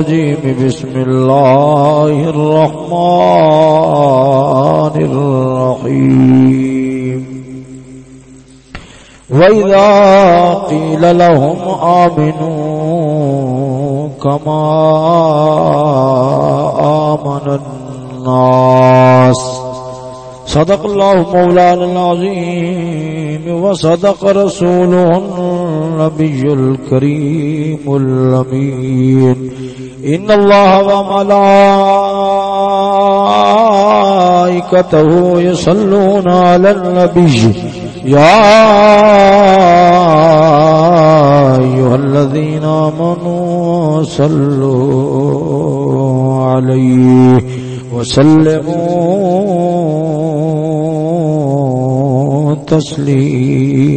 الرجيم. بسم الله الرحمن الرحيم. وإذا قيل لهم آمنوا كما آمن الناس. صدق الله مولانا العظيم وصدق رسوله النبي الكريم الأمين. إن الله وملائكته يصلون على النبي يا أيها الذين آمنوا صلوا عليه وسلموا تسليما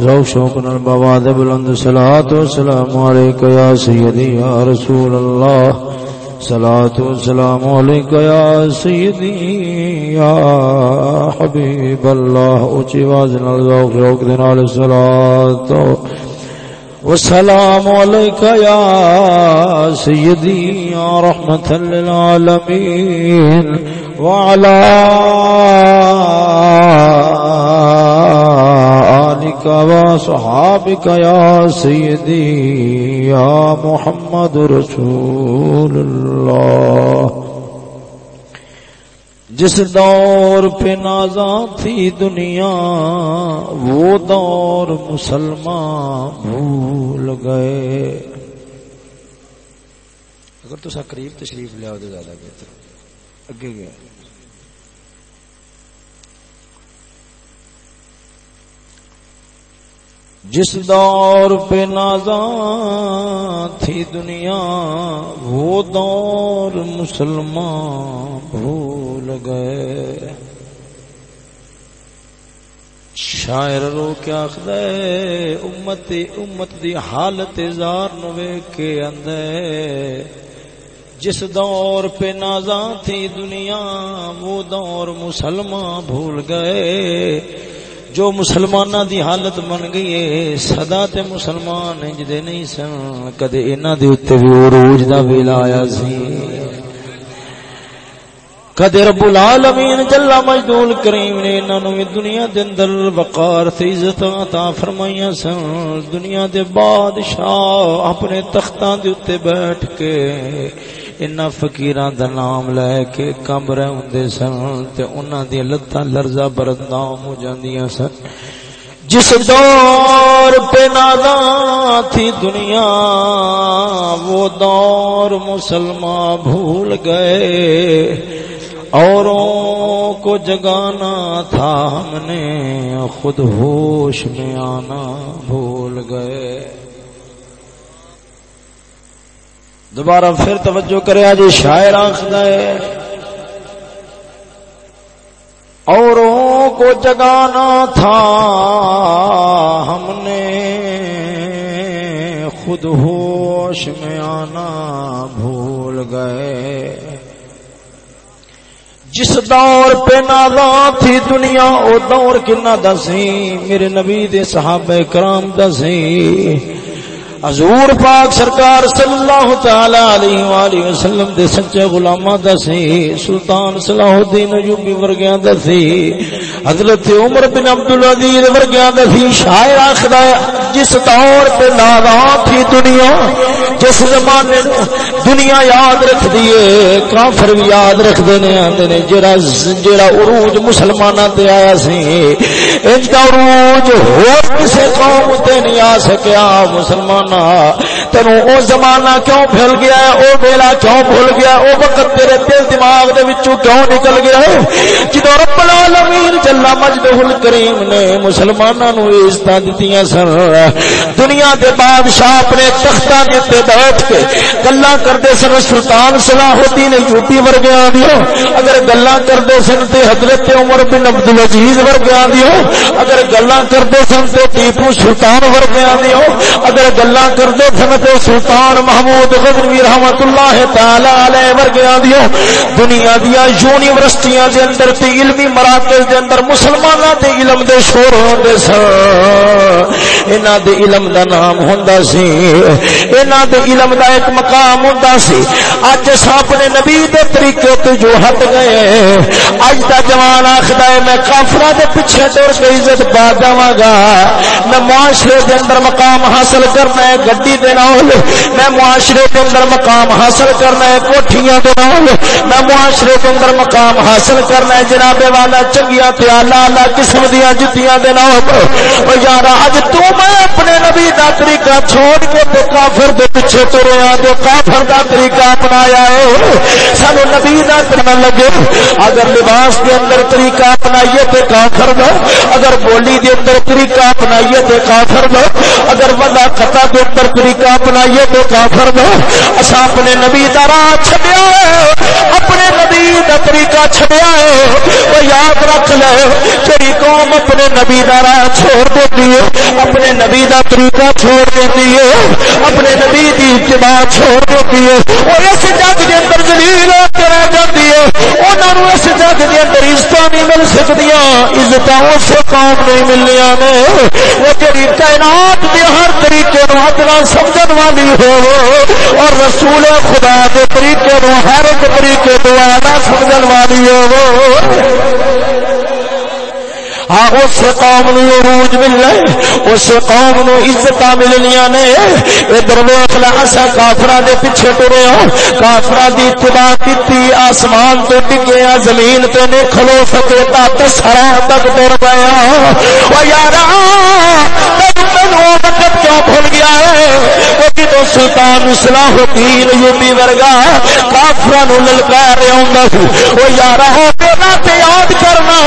ذوق شوق نال بواد بلند صلوات و سلام علیک یا سیدی یا رسول اللہ صلوات و سلام علیک یا سیدی یا حبیب اللہ اونچی آواز نال ذوق شوق دے نال صلوات و سلام علیک یا سیدی یا رحمت للعالمین وعلى آلك وصحابك يا سيدي يا محمد رسول الله جس دور پہ نازاں تھی دنیا، وہ دور مسلمان بھول گئے۔ اگر تو سا قریب تشریف لیا تو زیادہ بہتر۔ اگے گیا جس دور پہ نازاں تھی دنیا، وہ دور مسلمان بھول گئے۔ شاعر رو کیا خدے امت امت دی حالت زار نوے کے اندر جس دور پہ نازاں تھی دنیا، وہ دور مسلمان بھول گئے۔ جو مسلمانہ دی حالت بن گئی ہے سدا تے مسلمان جدے نہیں سن۔ کدے انہاں دے اوتے بھی عروج دا ویلا آیا سی۔ کدے رب العالمین جل مجدول کریم نے انہاں نو دنیا دے اندر وقار تے عزت عطا فرمائیاں سن۔ دنیا دے بادشاہ اپنے تختاں دے اوتے بیٹھ کے ان فقیراں دا نام لے کے کم رہندے سن تے انہاں دی لتاں لرزا بردام ہو جاندیاں سن جس دور پہ ناداں تھی دنیا وہ دور مسلمان بھول گئے اوروں کو جگانا تھا ہم نے خود ہوش میں آنا بھول گئے دوبارہ پھر توجہ کرے، آج شاعر آخر ہے۔ اوروں کو جگانا تھا ہم نے، خود ہوش میں آنا بھول گئے۔ جس دور پہ نادا تھی دنیا، او دور کنا دسی میرے نبی دے صحابہ کرام دسی حضور پاک سرکار صلی اللہ تعالی علیہ والہ وسلم دے سچے غلاماں دا سی، سلطان صلاح الدین ایوبی ورگیاں دا سی، حضرت عمر بن عبد العزیز ورگیاں دا سی، شاعر آخدا جس طور پہ ناراں تھی دنیا جس زمانے دنیا یاد رکھ دیے کافر بھی یاد رکھ دینے آندے نے، جڑا جڑا عروج مسلماناں تے آیا سی، ان دا عروج ہو کسے قوم تے نہیں آ سکیا مسلمان تینو او زمانہ کیوں پھیل گیا ہے؟ او ویلا کیوں بھول گیا او وقت تیرے دل دماغ دے وچوں کیوں نکل گیا ہے؟ جدو رب العالمین جل مجدہ الکریم نے مسلماناں نو عزت دتیاں سن، دنیا دے بادشاہ اپنے تختاں دے تے بیٹھ کے گلا کرتے سن، سلطان صلاح الدین یوپی ورگیا دیو اگر گلا کرتے سن تے حضرت عمر بن عبد العزیز ورگیا دیو اگر گلا کرتے سن تے ٹیپو سلطان ورگیا دیو اگر گلا کرتے سن تے سلطان محمود غزنوی رحمت اللہ تعالی علیہ ورگیا دیو دنیا دیا یونیورسٹیاں دے اندر تے علمی مراکز دے اندر مسلماناں دے علم دے شور ہوندے سن۔ انہاں دے علم دا نام ہوندا سی۔ انہاں دے علم دا ایک مقام ہوندا سی۔ اج اپنے نبی دے طریقے تو جو ہٹ گئے۔ اج دا جوان آکھدا ہے، میں کافراں دے پیچھے ٹر کے عزت پا جاواں گا۔ میں معاشرے دے اندر مقام حاصل کرنا ہے گڈی دے نال۔ میں معاشرے دے اندر مقام حاصل کرنا ہے کوٹھیاں دے نال۔ میں معاشرے دے اندر مقام حاصل کرنا ہے جناب والا، چنگیاں تے اعلی اعلی قسم دیاں جتیاں دے نال۔ او یار اج تو میں اپنے نبی دا طریقہ چھوڑ کے تے کافر دے پیچھے پیچھے تریا جو کافر دا طریقہ اپنایا ہے۔ سانو نبی دا کرنا لگے۔ اگر لباس کے اندر طریقہ اپنائیے تے کافر دا اگر بولی دے اندر طریقہ اپنائیے تے کافر دا اگر ودا قطع دے اندر طریقہ اپنائیے تے کافر دا اسا اپنے نبی دا راہ چھڈیا ہے۔ دا طریقہ چھڈیا ہے او یاد رکھ لے۔ تیری قوم اپنے نبی دا راہ چھوڑ دیتی ہے، اپنے نبی دا طریقہ چھوڑ دیتی ہے، اپنے نبی دی اتباع چھوڑ دیتی ہے۔ اور اس جگ کے اندر زلیل ہو کے رہ جاتی ہے انہوں نے اس جگ کے اندر عزت نہیں عزت اس قوم نہیں ملنیا نے۔ وہ جی تعینات کے ہر طریقے نو ادنا سمجھ والی ہو اور رسول خدا کے طریقے نو ہر ایک طریقے تو آنا سمجھن والی ہو ہاں اس قوم نو عروج ملنا اس قوم نو عزت ملنیا نے۔ ادھر ویخ لا اصا کافرا دے پیچھے ٹرے ہاں۔ ہو کافرا دی اتباع کی آسمان تو ڈگے آ زمین تے نہیں کھلو سکے تا سرا تک ٹر گیا یار وقت کیوں بھول گیا ہے؟ جدو سلطان اسلام الدین یوبی ورگا کافرا نو للکار رہا وہ یار ہو یاد کرنا۔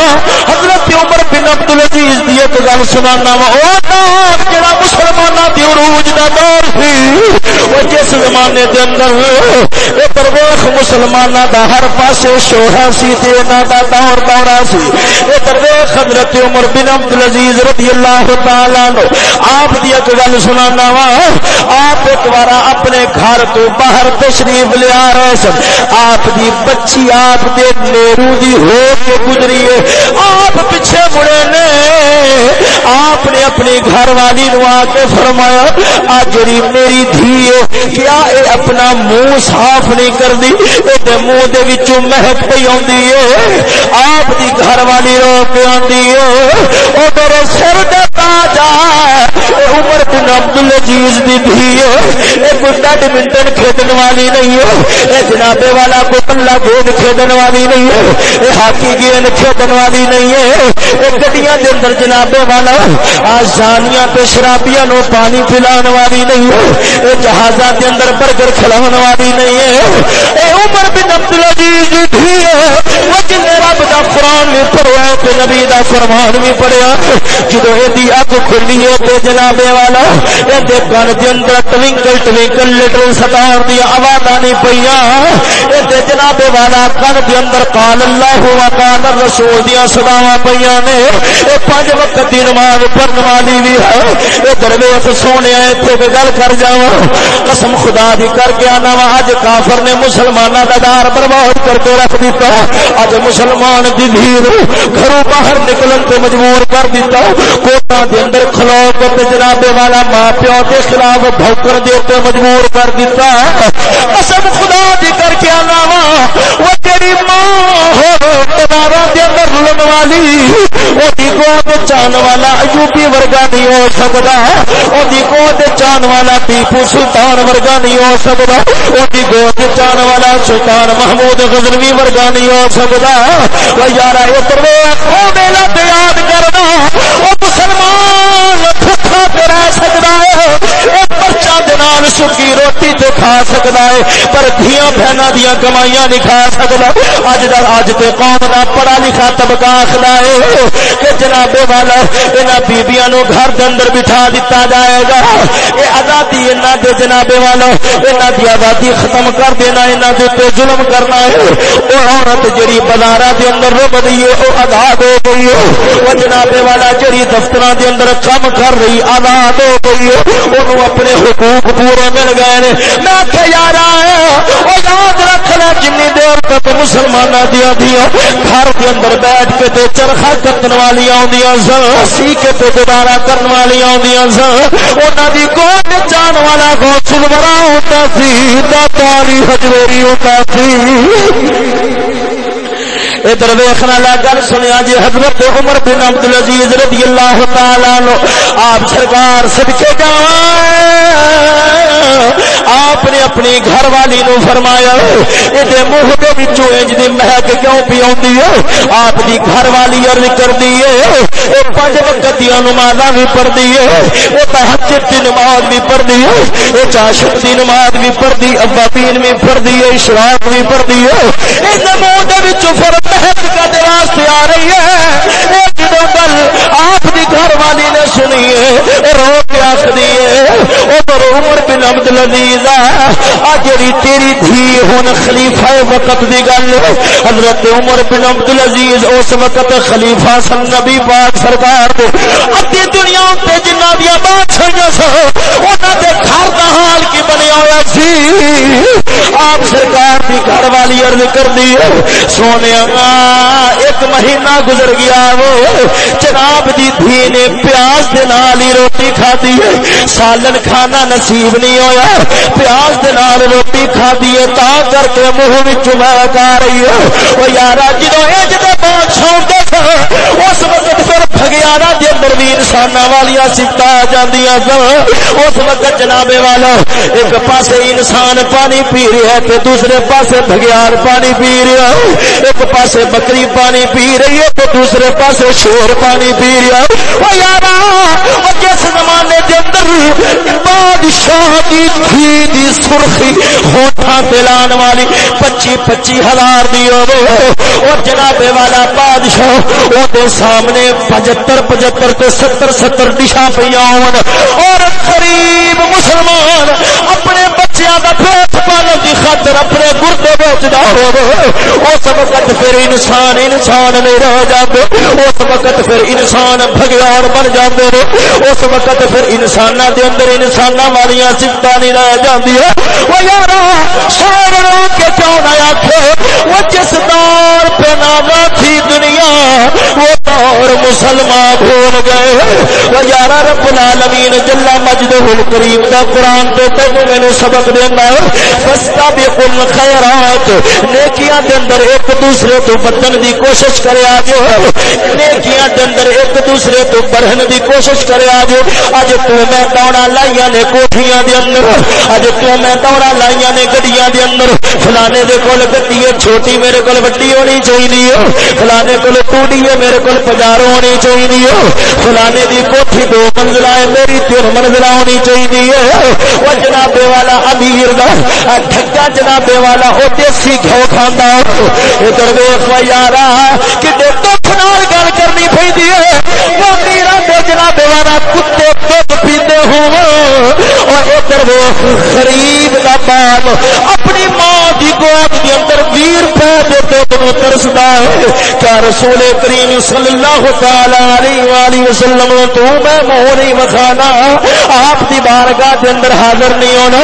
حضرت عمر بن عبد العزیز دی ایک گل سنانا وا۔ او دور جڑا مسلماناں دی عروج دا دور سی۔ او جس زمانے دے اندر اے پرویخ مسلماناں دا ہر پاسے شوہا سی تے انہاں دا دور دورا سی۔ اے پرویخ حضرت عمر بن عبد العزیز رضی اللہ تعالی عنہ آپ دی ایک گل سنانا وا. آپ ایک بار اپنے گھر تو باہر تشریف لے آ رہے سن. آپ دی بچی آپ دے نیرو دی ہو کے گزری ہے. آپ پیچھے مڑے نے. آپ نے اپنی گھر والی نو آ کے فرمایا آج میری دھی ہے، کیا اے اپنا منہ صاف نہیں کر دی اے منہ دے وچوں مہک پئی اوندی ہے۔ آپ دی گھر والی رو کے آندی ہے۔ او میرے سر دے تاج اے عمر بن عبد العزیز دی دھی ہے اے کوئی بیڈمنٹن کھیڈن والی نہیں ہے اے جناب والا کوئی پلا گیند کھیڈن والی نہیں ہے اے ہاکی گیند کھیڈن والی نہیں ہے گڈیاں دے اندر جناب والا آزانیاں تے شرابیاں نو پانی پلان والی نہیں ہے اے جہازاں دے اندر برگر کھلاون والی نہیں ہے اے عمر بن عبد العزیز دی ہے وہ رب دا قرآن بھی پڑھیا تو نبی دا فرمان بھی پڑھیا جدو یہ اگ کھلی ہے تے جناب والا یہ گن اندر ٹوینکل ٹوینکل لٹل ستار دیا آواز نہیں پہ اے جناب والا کن دے اندر قال اللہ و قال الرسول دی سداواں پئیاں نے۔ اے پانچ وقت دی نماز پڑھن والی بھی ہے۔ اے درویش سونے تے گل کر جاواں۔ قسم خدا دی کر کے آنا وا۔ اج کافر نے مسلماناں دا دار برباد کر کے رکھ دیتا اج مسلمان دی دھیر گھروں باہر نکلن تے مجبور کر دیتا کوٹاں دے اندر کھلو کے جناب والا ماں پیو دے خلاف بھوکر دے تے مجبور کر دیتا قسم خدا دی کر کے آنا وا وہ تیری ماں۔ ہو تبارا دے اندر رلن والی۔ چان والا ایوبی ورگا نہیں ہو سکتا وہی گود چان والا ٹیپو سلطان ورگا نہیں ہو سکتا وہی گود چان والا سلطان محمود غزنوی ورگا نہیں ہو سکتا وہ یار اتر میلا یاد کرنا۔ وہ مسلمان رہ سکی روٹی تو کھا سکتا ہے پر دیا بہن دیا کمائیاں نہیں کھا سکتا اج دا اج تے قوم دا پڑھا لکھا طبقہ آخر ہے کہ جناب والا یہاں بیبیاں نو گھر کے اندر بٹھا دیتا جائے گا یہ آزادی یہاں دے جناب والا یہاں دی آزادی ختم کر دینا یہاں دے تے ظلم کرنا ہے وہ عورت جڑی بازار دے اندر رک رہی ہے وہ آزاد ہو گئی ہے وہ جناب والا جڑی دفتر دے اندر کم کر رہی آزاد ہو گئی ہے وہ اپنے حقوق پورے مل گئے نے۔ میں آخیا یار وہ یاد رکھنا جن دیر تک مسلمان دیا دیا گھر کے اندر بیٹھ کے تے چرخا کتن والی آدی سن سی کے تے دوبارہ کرنے والی آدی سن۔ انہوں کی کوٹ جان والا گوسل بڑا ہوتا سی تالی ہجویری ہوتا سی۔ ادھر ویخنا لا گل سنیا جی حضرت عمر بن عبد العزیز رضی اللہ تعالی آپ سرکار سدکے جا آپ نے اپنی گھر والی نو فرمایا یہ منہ کے بچوں انج دی مہک کیوں پی آتی ہے؟ آپ دی گھر والی ارد کر دیے وہ پانچ وقت دیا نماز بھی پڑھ دیے وہ تحجد دی نماز بھی پڑھ دی ہے وہ چاشت دی نماز بھی پڑھ دی ابابین بھی پڑھ دی ہے، اشراق بھی پڑھ دی ہے۔ اس منہ کے بچوں فرق حقیقت واسطے آ رہی ہے؟ جدو گل آپ کی گھر والی نے سنی ہے رو کے آخری ہے، ادھر عمر بن عبد العزیز آ جی یعنی تیری دھی ہوں خلیفہ وقت دی گل حضرت عمر بن عبد العزیز اس وقت خلیفہ سن نبی پاک سرکار دے۔ ادھی دنیا تے جنہ دیا بادشاہیاں سو انہاں دے گھر دا حال کی بنیا ہوا سی۔ آپ سرکار دی گھر والی عرض کر دی سونے ایک مہینہ گزر گیا وہ۔ جناب دی دھی نے پیاس دے نال ہی روٹی کھادی ہے۔ سالن کھانا نصیب نہیں ہویا۔ پیاس دے نال روٹی کھادی ہے۔ تا کر کے منہ وچ مہک آ رہی ہے۔ او یارا، جدوں اج دے بادشاہ دے اس وقت پھر بھگیارا دے اندر بھی انساناں والیاں صفت آ جاندیاں سن اس وقت جناب والا ایک پاسے انسان پانی پی رہا ہے تے دوسرے پاسے بھگیار پانی پی رہا ہے۔ ایک پاسے بکری پانی پی رہی ہے تو دوسرے پاسے شور پانی پی رہا ہے۔ وہ یار جس زمانے کے اندر بادشاہ کی تھی دی سرخی ہوٹا دلان والی پچی پچی ہزار دی اور جناب والا بادشاہ وہ سامنے پچہتر پچہتر تو ستر ستر ڈشا پہ اور قریب مسلمان، اپنے بچیاں کا پیٹ پالن کی خاطر اپنے گردے بیچتا ہو اس وقت پھر انسان انسان نہیں رہ جاتے اس وقت پھر انسان بگیار بن جاتے اس وقت پھر انسان دے اندر انسان والی سفت نہیں رہ جاتی ہے وہ یار شہر کے کیوں نہ آخ وہ جس دور پہ ناما تھی دنیا، وہ دور مسلمان بھول گئے۔ وہ یار رب العالمین جلا مجد کریم دا قرآن تو تینوں میرے سبق دینا سستا بھی کل خیرات نیکیاں دے اندر ایک دوسرے تو بدن دی کوشش کرے آج نیکیاں دے اندر ایک دوسرے تو بڑھن دی کوشش کرے آج اج تو میں دوڑا لائیاں نے کوٹھیاں دے اندر۔ اج تو میں دوڑا لائیاں نے گڈیاں دے اندر۔ فلانے دے کول گڈی چھوٹی میرے کول وڈی ہونی چاہیے۔ فلانے کول ٹوڈی ہے، میرے کول پجارو ہونی چاہیے فلانے دی کوٹھی دو منزلہ ہے میری تین منزلہ ہونی چاہیے وہ جناب والا امیر دا ڈھگا جناب والا وہ دیسی گھو کھانا ادھر ویخ یار کہ دکھ نال گل کرنی پی وہ میرا دے جناب والا کتے دکھ پیتے ہوں اور ادھر ویخ غریب کا بال اپنی ماں کی گواد کے اندر ویر پہ دیتے تو ترسدا ہے۔ کیا رسول کریم صلی اللہ تعالی علیہ وآلہ وسلم تو میں منہ نہیں مکھانا آپ دی بارگاہ کے اندر حاضر نہیں ہونا۔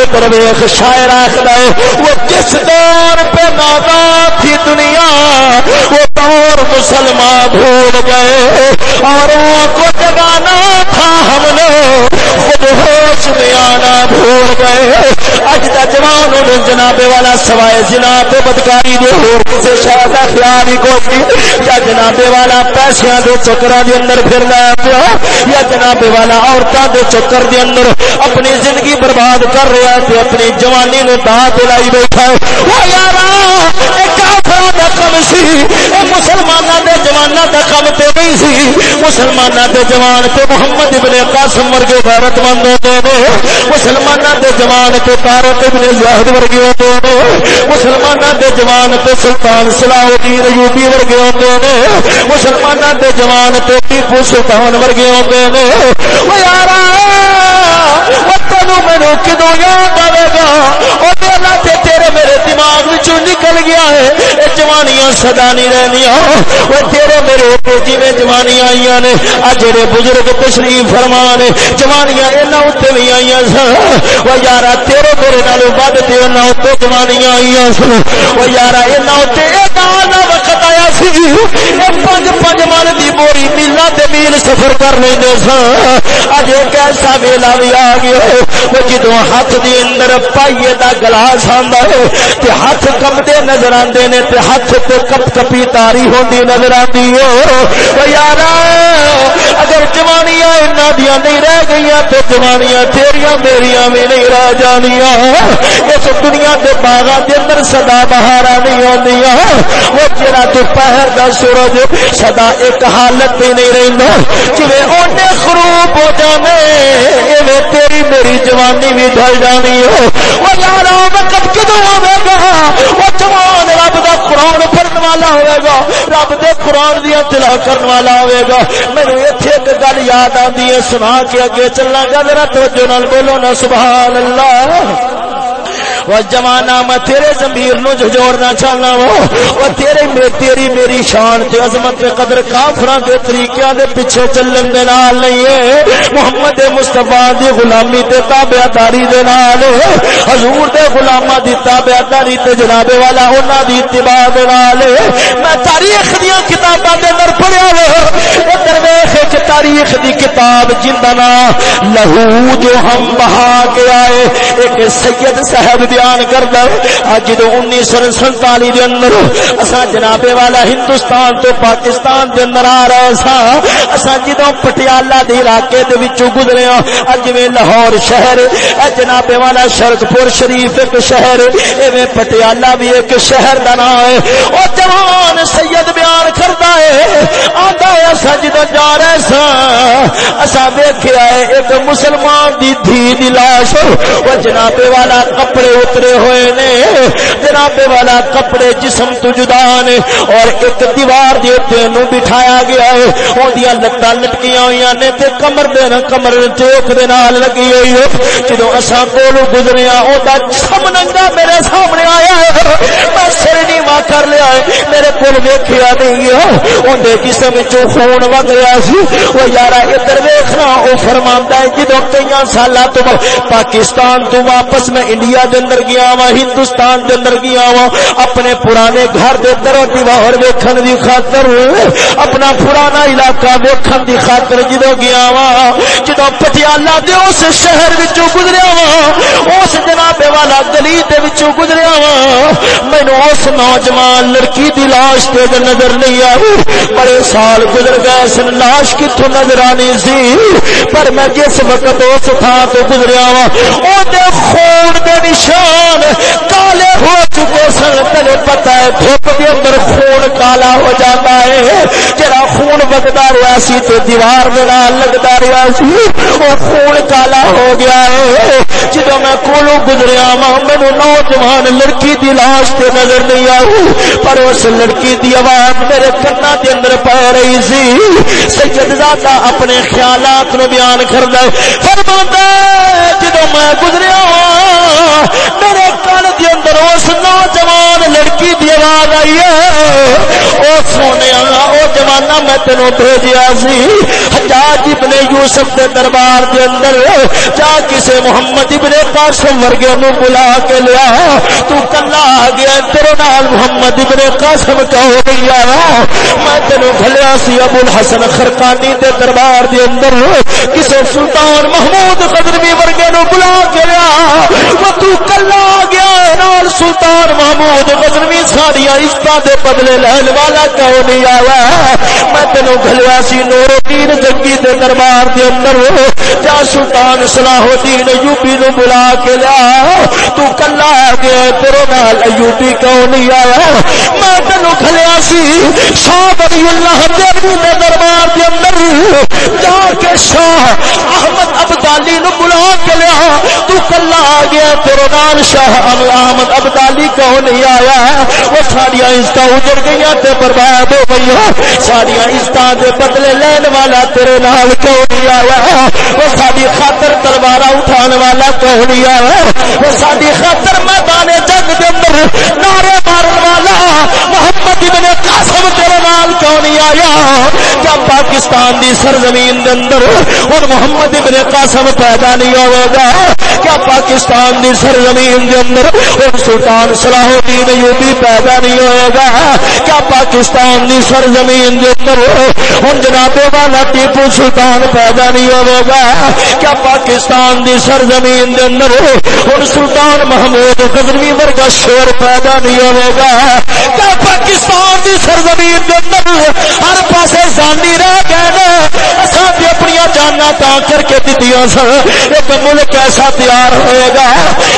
ادھر ویخ شاعر آخر ہے۔ وہ جس دور پہ نادا تھی دنیا، وہ دور مسلمان بھول گئے۔ اور وہ کو جگانا تھا ہم نے۔ خود ہوش میں آنا بھول گئے۔ اج کا جوان جناب والا سوائے جناب بدکاری دے ہو کسی شہر کا خیال ہی کوئی یا جناب والا پیسے دے چکر دے اندر پھرنا پیا۔ یا جناب والا عورتوں دے چکر دے اندر اپنی زندگی برباد کر رہا ہے اپنی جوانی نو دات لائی بیٹھا ہے۔ وہ یار کم سی۔ مسلمانوں کے جوانا کا کم تو نہیں سی۔ مسلمانوں کے جوان تو محمد ابن قاسم ورگے غیرت مند ہوتے ہیں۔ مسلمانوں کے جوان تو تارت ابن زہد ورگے ہوتے ہیں۔ مسلمانوں کے جوان تو سلطان صلاح الدین ایوبی ورگے ہوتے ہیں۔ مسلمانوں کے جوان تو ٹیپو سلطان ورگے ہوتے ہیں۔ وہ یار تینوں میرے کدو یاد آئے گا اور اللہ تے تیرے میرے دماغ وچوں نکل گیا ہے۔ یہ جوانیاں سدا نہیں رہنیا وہ تیرے میرے جی میں جوانیاں آئی نے۔ آج جڑے بزرگ تشریف فرمان جوانیاں یہاں اتنے بھی آئی سن۔ وہ یار تیرے میرے نال بد تے انہوں اتنے جوانیاں آئی سن۔ او وہ یار یہاں اتنے یہ وقت آیا سی پانچ پانچ من بوری میلا میل سفر کر لیں سن۔ اج ایک ایسا ویلا بھی آ گیا وہ جدو ہاتھ دے اندر پائیے دا گلاس آندا ہے ہاتھ کمدے نظر آندے نے، تے ہاتھ تے کپ کپی تاری ہوندی نظر آندی او یار اگر جوانیاں انہاں دیاں نہیں رہ گئیاں تے جوانیاں تیریاں میریاں بھی نہیں رہ جانیاں۔ اس دنیا دے باغاں دے اندر سدا بہاراں نہیں ہوندیاں او جڑا دوپہر دا سورج سدا ایک حالت تے نہیں رہندا۔ جویں اونے خروب ہو جاوے ایویں تیری میری جوانی بھی ڈھل جانی ہو۔ او یار وقت کدوں آوے گا؟ وہ جوان رب دا قرآن پڑھنے والا ہوئے گا۔ رب دے قرآن دیا تلا کرنے والا ہوئے گا۔ میرے اتنے ایک گل یاد آتی ہے سنا کے اگے چلنا گا، ذرا توجہ بولو نا سبحان اللہ۔ وہ جمانا میں تیرے زمیر نو جوڑنا چاہنا وا وہ تیرے میں تیری میری شان تے عظمت تے قدر کافراں دے طریقیاں دے پیچھے چلن دے نال نہیں ہے محمد مصطفی دی غلامی تے تابعداری دے نال حضور دے غلاماں دی تابعداری تے جناب والا انہاں دی اتباع دے نال میں تاریخ دی کتاباں دے اندر پڑھیا وہ ادھر ویکھ کہ تاریخ دی کتاب جندا نا لہو جو ہم بہا کے آئے ایک سید صاحب بیان کردا اج جدوں 1947 دے اندر اساں جناب والا ہندوستان تو پاکستان دے اندر آ رہے سا اساں جدوں پٹیالہ دے علاقے دے وچوں گزرے ہاں اج میں لاہور شہر اے جناب والا شرک پور شریف ایک شہر، ایویں پٹیالہ بھی ایک شہر دا نام ہے۔ او جوان سید بیان اساں ویکھیا ہے، ایک مسلمان دی دھی دی لاش او جناب والا کپڑے اترے ہوئے نے۔ جناب والا کپڑے جسم تو جدا نے اور ایک دیوار دے تے نو بٹھایا گیا ہے۔ اودیاں لتاں لٹکیاں ہوئیاں نے تے کمر دے نہ کمر چوک دے نال لگی ہوئی ہے۔ جدوں اساں کولو گزریا ہاں، او دا سمنگا میرے سامنے آیا ہے۔ میں سر نیوا کر لیا ہے۔ میرے کول ویکھیا نہیں ہے۔ اون دے جسم وچوں خون وگ گیا سی۔ او یارا ادھر ویکھنا او فرماندا ہے جدوں کئی سالاں تو پاکستان تو واپس میں انڈیا دے اندر گیا وا ہندوستان دے اندر گیا وا اپنے پرانے گھر دے در دیوار ویکھن دی خاطر، اپنا پرانا علاقہ ویکھن دی خاطر جدو گیا وا جدو پٹیالہ دے اس شہر وچوں گزریا وا اس جناب والا گلی دے وچوں گزریا وا مینوں اس نوجوان لڑکی دی لاش تے نظر نہیں آئی بڑے سال گزر گئے سن، لاش کتھوں نظر آنی سی؟ پر میں جس وقت اس تھان تو گزریا وا او دے خون دے نشان کالے ہو چکے سن تلے پتا ہے دھوپ کے اندر خون کالا ہو جاتا ہے۔ جرا خون بگتا رہا سی تو دیوار میرا لگتا رہا سی وہ خون کالا ہو گیا ہے۔ جب میں کولو گزریا وا مینو نوجوان لڑکی دی لاش تے نظر نہیں آئی، پر اس لڑکی دی آواز میرے کنا کے اندر پہ رہی سی۔ سید زادہ اپنے خیالات نو بیان کر دے فرما جدو میں گزریا ہاں، میرے کن کے اندر اس نوجوان لڑکی دی آواز آئی ہے۔ او سونے او جوانا میں تینوں بھیجیا سی۔ حجاج ابن یوسف دے دربار دے اندر جا کسے محمد ابن قاسم ورگے نو بلا کے لیا۔ تو کلا آ گیا، تیرے نال محمد ابن قاسم کا ہو گیا میں تینوں گھلیا سی ابو الحسن خرقانی دے دربار دے اندر کسے سلطان محمود قدرمی ورگے نو بلا کے لیا تو کلا گیا نال، سلطان محمود غزنوی ساریا عزت دے بدلے لہن والا کیوں نہیں آیا؟ میں تینوں گلیا سی نور الدین جنگی دے دربار دے اندر۔ جا سلطان صلاح الدین ایوبی نو بلا کے لیا تو کلا گیا تیرے نال ایوبی کیوں نہیں آیا؟ میں تینوں گلیا سی شاہ بری اللہ دے دربار دے اندر۔ جا کے شاہ احمد ابدالی نو بلا کے لیا۔ تو کلا آ گیا تیرے نال شاہ احمد ابدالی کیوں نہیں آیا وہ ساریا عزت اجڑ گئی تے برباد ہو گئی ساریا عزت دے بدلے لین والا تیرے نال کیوں نہیں آیا وہ ساری خاطر تلوار اٹھان والا کیوں نہیں آیا وہ ساری خاطر میدان جنگ دے اندر نعرے مارن والا محمد ابن قاسم تیرے نال کیوں نہیں آیا کیا پاکستان دی سرزمین دے اندر اور محمد ابن قاسم پیدا نہیں ہوے گا، کیا پاکستان دی سرزمین دے اندر اور سلطان صلاح الدین ایوبی پیدا نہیں ہوئے گا؟ کیا پاکستان دی سرزمین دے اندر ہن جناب والا ٹیپو سلطان پیدا نہیں ہوئے گا؟ کیا پاکستان دی سرزمین دے اندر ہن سلطان محمود غزنوی ورگا شور پیدا نہیں ہوئے گا؟ کیا پاکستان دی سرزمین دے اندر ہر پاسے زانی رہ گئے نے۔ بھی اپنی جانا تا کر کے دتیاں سن۔ ایک ملک ایسا تیار ہوئے گا۔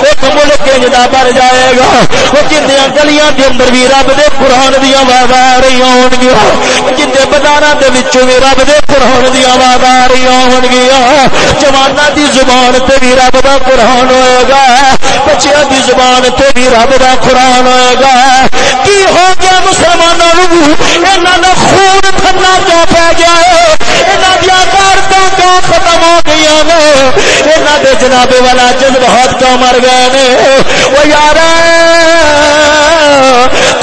ایک ملک انجدا بن جائے گا۔ وہ جنیا گلیاں کے اندر بھی رب دے قرآن دیا آواز آ رہی ہون گیا جن بازار کے بھی رب دے قرآن دیا آواز آ رہی ہون گیا جوانا دی زبان تے بھی رب دا قرآن ہوئے گا۔ بچیا دی زبان تے بھی رب دا قرآن ہوئے گا۔ کی ہو گیا مسلمانوں یہاں خون تھنا کیا پی گیا ہے؟ یہاں دیا کارتوں کیا ختم ہو گئی نے؟ یہاں دے جناب والا جذبات کیوں مر گئے نے؟ وہ یار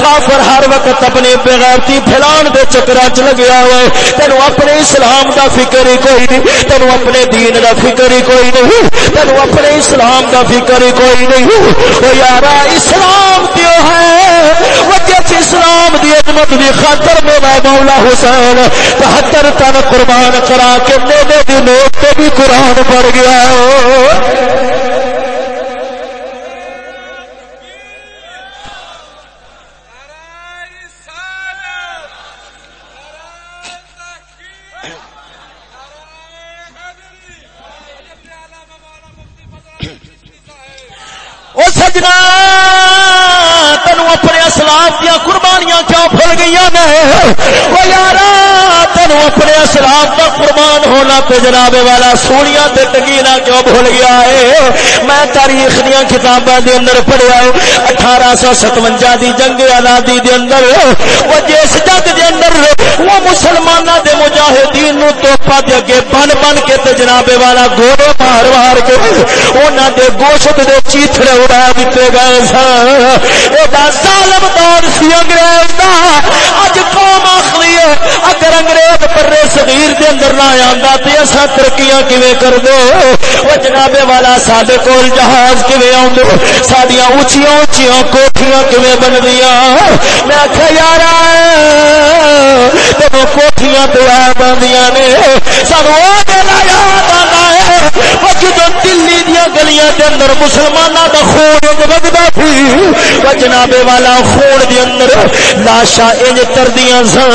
کافر ہر وقت اپنی بغیرتی پھیلان دے چکر چ لگیا ہوئے۔ تینو اپنے اسلام دا فکر ہی کوئی نہیں تینو اپنے دین دا فکر ہی کوئی نہیں تینو اپنے اسلام دا فکر ہی کوئی نہیں۔ وہ یار اسلام کیوں ہے؟ وہ اسلام دی عظمت دی خاطر میرا مولا حسین بہتر تن قربان کرا کے میرے دی نوٹ پہ بھی قرآن پڑ گیا۔ نے اپنے اسلاف کا قربان ہونا تو جناب والا سوڑیاں تے ٹکینا کیوں بھول گیا ہے؟ میں تاریخ دیا کتاباں دے اندر پڑھیا اٹھارہ سو ستوجا دی جنگ آزادی دے اندر وہ جس جگ دے اندر وہ مسلمانوں دے مجاہدین نو توپا دے اگے بن بن کے تے جناب والا گوڑے مار مار کے انہاں دے گوشت دے چیتڑے اڑا دتے گئے سن۔ اے دا ظالم دور سی انگریز دا۔ اج قوم آخری ہے۔ اگر انگریز پرے صغیر دے اندر نہ آندا تے اسا ترقیاں کیویں کر دے او جناب والا ساڈے کول جہاز کیویں آوندے؟ ساڈیاں اونچیاں اونچیاں کوٹھیاں کیویں بندیاں میں آکھیا یار تے کوٹھیاں تے آ بندیاں نے۔ سانو او دل یاد آنا ہے۔ او جدوں دلی دیاں گلیاں دے اندر مسلماناں دا خون انج وگدا سی جناب والا خون دے اندر لاشا انج تردیاں سن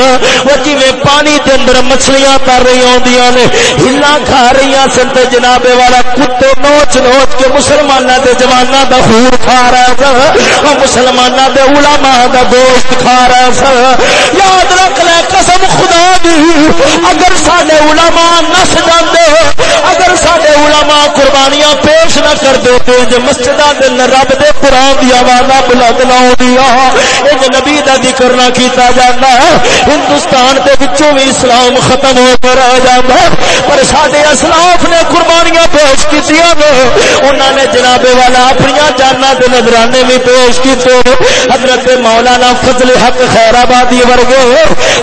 وہ جویں پانی دے اندر مچھلیاں تر رہی ہوندیاں نے ہلا کھا رہی سن تے جناب والا کتے نوچ نوچ کے مسلماناں دے جواناں دا خون کھا رہا سن وہ مسلماناں دے علماء دا گوشت کھا رہا سن یاد رکھ لے قسم خدا دی، اگر سارے علماء نس جاندے، اگر سارے علماء قربانیاں پیش نہ کر دے تے مسجد دے رب دے قرآن دی آواز بلند نہ دیا ایک نبی دا ذکر نہ کیتا جاتا ہندوستان دے وچوں بھی اسلام ختم ہو کر رہ جاتا پر سارے اسلاف نے قربانیاں پیش کی انہوں نے جناب والا اپنی جانا دے نظرانے بھی پیش کیتے۔ حضرت مولانا فضل حق خیر آبادی ورگے،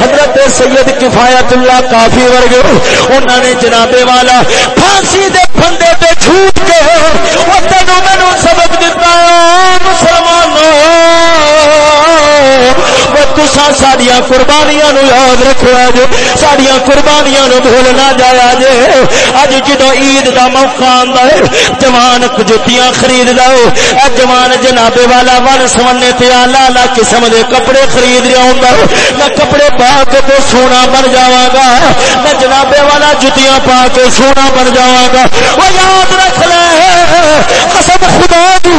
حضرت سید کفایت اللہ کافی ورگے۔ انہوں نے جناب والا پھانسی دے پھندے پہ جھوٹ کے وہ تینوں مینو سبق دتا مسلمان تسا سڈیا قربانیاں نو یاد رکھا جے سڈیا قربانیاں نو بھول نہ جایا جے اج جدو عید دا موقع آندا ہے جوان جتیاں خرید لو اے جوان جنابے والا ون سمنے تے اعلی اعلی قسم دے کپڑے خرید رہا ہوندا میں کپڑے پا کے تو سونا بن جاواں گا۔ میں جنابے والا جتیاں پا کے سونا بن جاواں گا۔ او یاد رکھ لے۔ قسم خدا دی،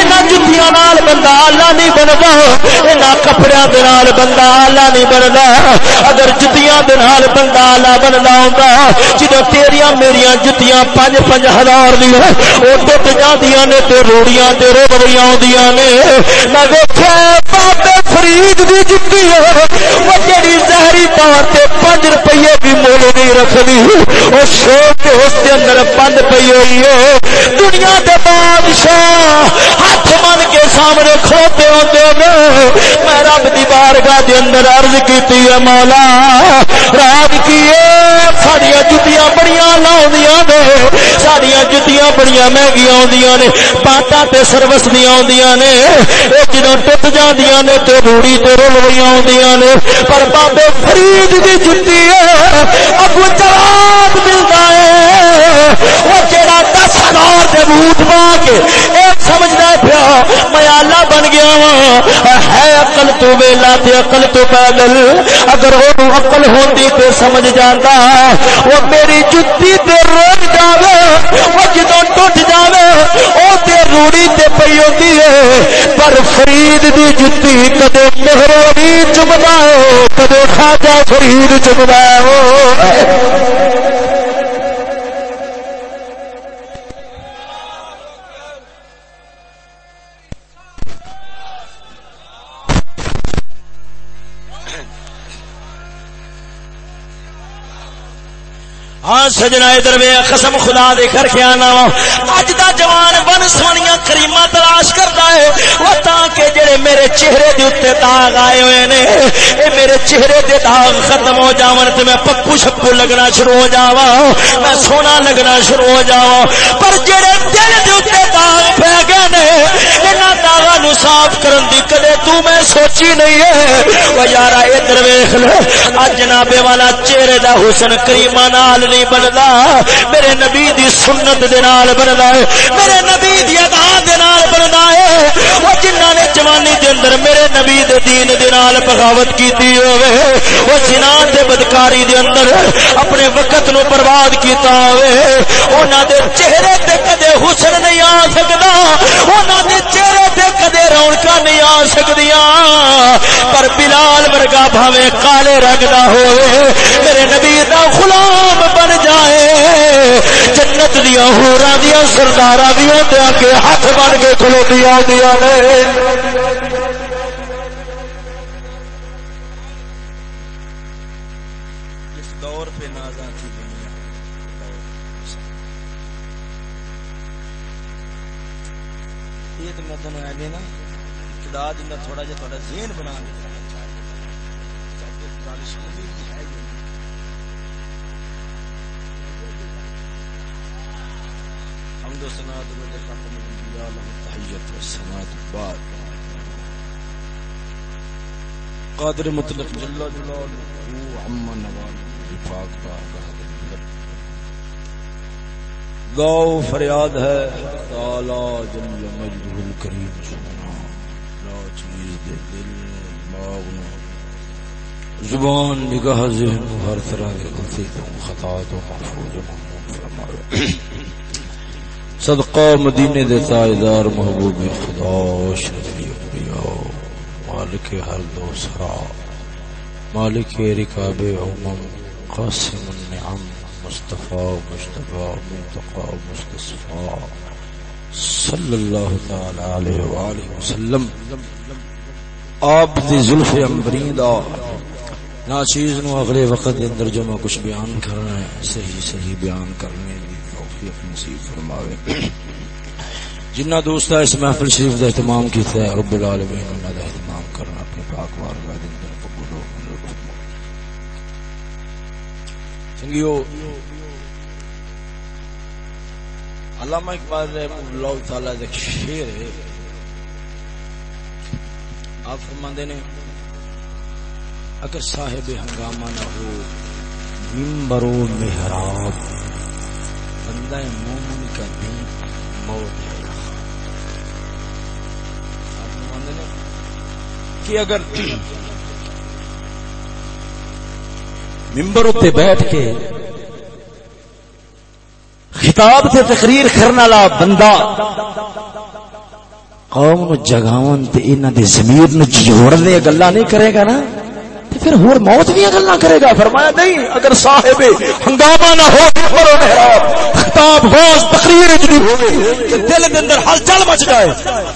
انہاں جتیاں نال بندہ اللہ نہیں بندا انہاں کپڑیاں دے نال بندہ اللہ نہیں بندا اگر جتیاں دے نال بندہ اللہ بندا ہوندا، جدوں تیریاں میریاں جتیاں پانچ پانچ ہزار دی او ٹوٹ جاندیاں نے تے روڑیاں تے روڑیاں اوندیاں نے۔ میں ویکھیا بابے فرید دی جتی ہے۔ وہ جڑی زہری طور تے 5 روپے بھی مول نہیں رکھدی۔ او شوق اس دے اندر بند پئی ہوئی ہے۔ دنیا دے بادشاہ ہاتھ من کے سامنے کھوتے ہوتے نے میں رب دی بارگاہ دے اندر عرض کیتی ہے، مولا، رات کی ساڈیاں جتیاں بڑیاں لاؤندیاں نے، ساڈیاں جتیاں بڑیاں مہنگیاں آندیاں نے پاٹا تے سروس دیاں آندیاں نے، اے جدوں ٹوٹ جاندیاں نے تے روڑی تے رولویاں آندیاں نے، پر بابے فرید دی جتی ہے ابو جواب ملدا ہے او جڑا 10000 دے بوٹ پا کے اے سمجھدا پیا، میں اللہ بن گیا وا ہے عقل تو ویلا تے عقل تو پیدل اگر او عقل ہوندی تے سمجھ جاندا او میری جتی تے روک جاوے او جدوں ٹوٹ جاوے، او تے روڑی تے پئی ہوندی ہے پر فرید دی جتی کدے مہر علی چمدا ہے کدے خواجہ فرید چمدا ہے سجنا ادھر وے، قسم خدا دے کر کے آنا وا۔ اج دا جوان بن سونیاں کریما تلاش کرتا ہے۔ وہ تاں کہ جڑے میرے چہرے دے اوتے داغ آئے ہوئے نے، اے میرے چہرے دے داغ ختم ہو جاون تے میں پپو شپو لگنا شروع ہو جاواں۔ میں سونا لگنا شروع ہو جاواں۔ پر جڑے دل دے اوتے داغ پہ گئے نے، انہاں داغاں نو صاف کرن دی کدے تو میں سوچی نہیں ہے۔ او یارا ادھر ویکھ لے اج جناب والا چہرے دا حسن کریما نال نہیں بن بنتا میرے نبی دی سنت دے نال بنتا ہے۔ میرے نبی دی ادا دے نال بنتا ہے۔ وہ جنہ نے جوانی دے اندر میرے نبی دے دین دے نال بغاوت کیتی ہوے وہ جنہ دے بدکاری دے اندر اپنے وقت نو برباد کیتا ہوے انہاں دے چہرے تے کدے حسن نہیں آ سکدا۔ انہاں دے چہرے تے کدے رونقاں نہیں آ سکدیاں۔ پر بلال ورگا بھاوے کالے رنگ دا ہوے میرے نبی دا غلام بن جائے جنت دیا ہورا دیا، سردارا دیا دیا کے ہاتھ بن کے کھلو دیا دیا دور پہ نازا تھی دنیا یہ تو میں تمہیں آگے نا ابتدا دن تھوڑا جا تھوڑا ذہن بنا دیتا حمد و سنا درود ختم الانبیاء له تحیت و سنات بعد قادر مطلق جل جلالہ عما نوال پاک پاک گاؤ فریاد ہے، تعالی جل مجدہ الکریم سبحانہ۔ لا چیز دے دل دماغ زبان نگاہ ذہن، ہر طرح کے غلطی تو خطا تو محفوظ و محمود فرمائے صدقہ مدینے دے تاجدار محبوب خدا شرفی انبیاء مالک ہر دو سرا، مالک رکاب عمم قاسم النعم، مصطفیٰ مصطفیٰ منتقى مصطفیٰ صلی اللہ تعالی علیہ وآلہ وسلم۔ آپ دی ظلف امبرین دا ناچیز نو اگلے وقت اندر جو میں کچھ بیان کرنا ہے، صحیح صحیح بیان کرنے توفیق نصیب فرماوے۔ جنہ دوست اس محفل شریف دا اہتمام کیتا ہے رب العالمین، انہاں دا اہتمام کرنا اپنے پاک بارگاہ دے اندر قبول و منظور چنگیو، علامہ اقبال رحمہ اللہ تعالی دا شعر ہے۔ آپ فرماندے نے، اگر صاحب ہنگامہ نہ ہو ممبر و محراب بندہ مومن کا دین موت ہے کہ اگر ممبر اتنے بیٹھ کے خطاب سے تقریر کرنے والا بندہ قوم نو جگاون تے انہاں دی ضمیر نو جوڑن دی گلاں نہیں کرے گا نا پھر ہور موت بھی گلا کرے گا؟ فرمایا، نہیں، اگر صاحب ہنگامہ نہ ہو خطاب، غوث، تقریر اجلی ہوئے کہ دل دے اندر حل چل مچ جائے۔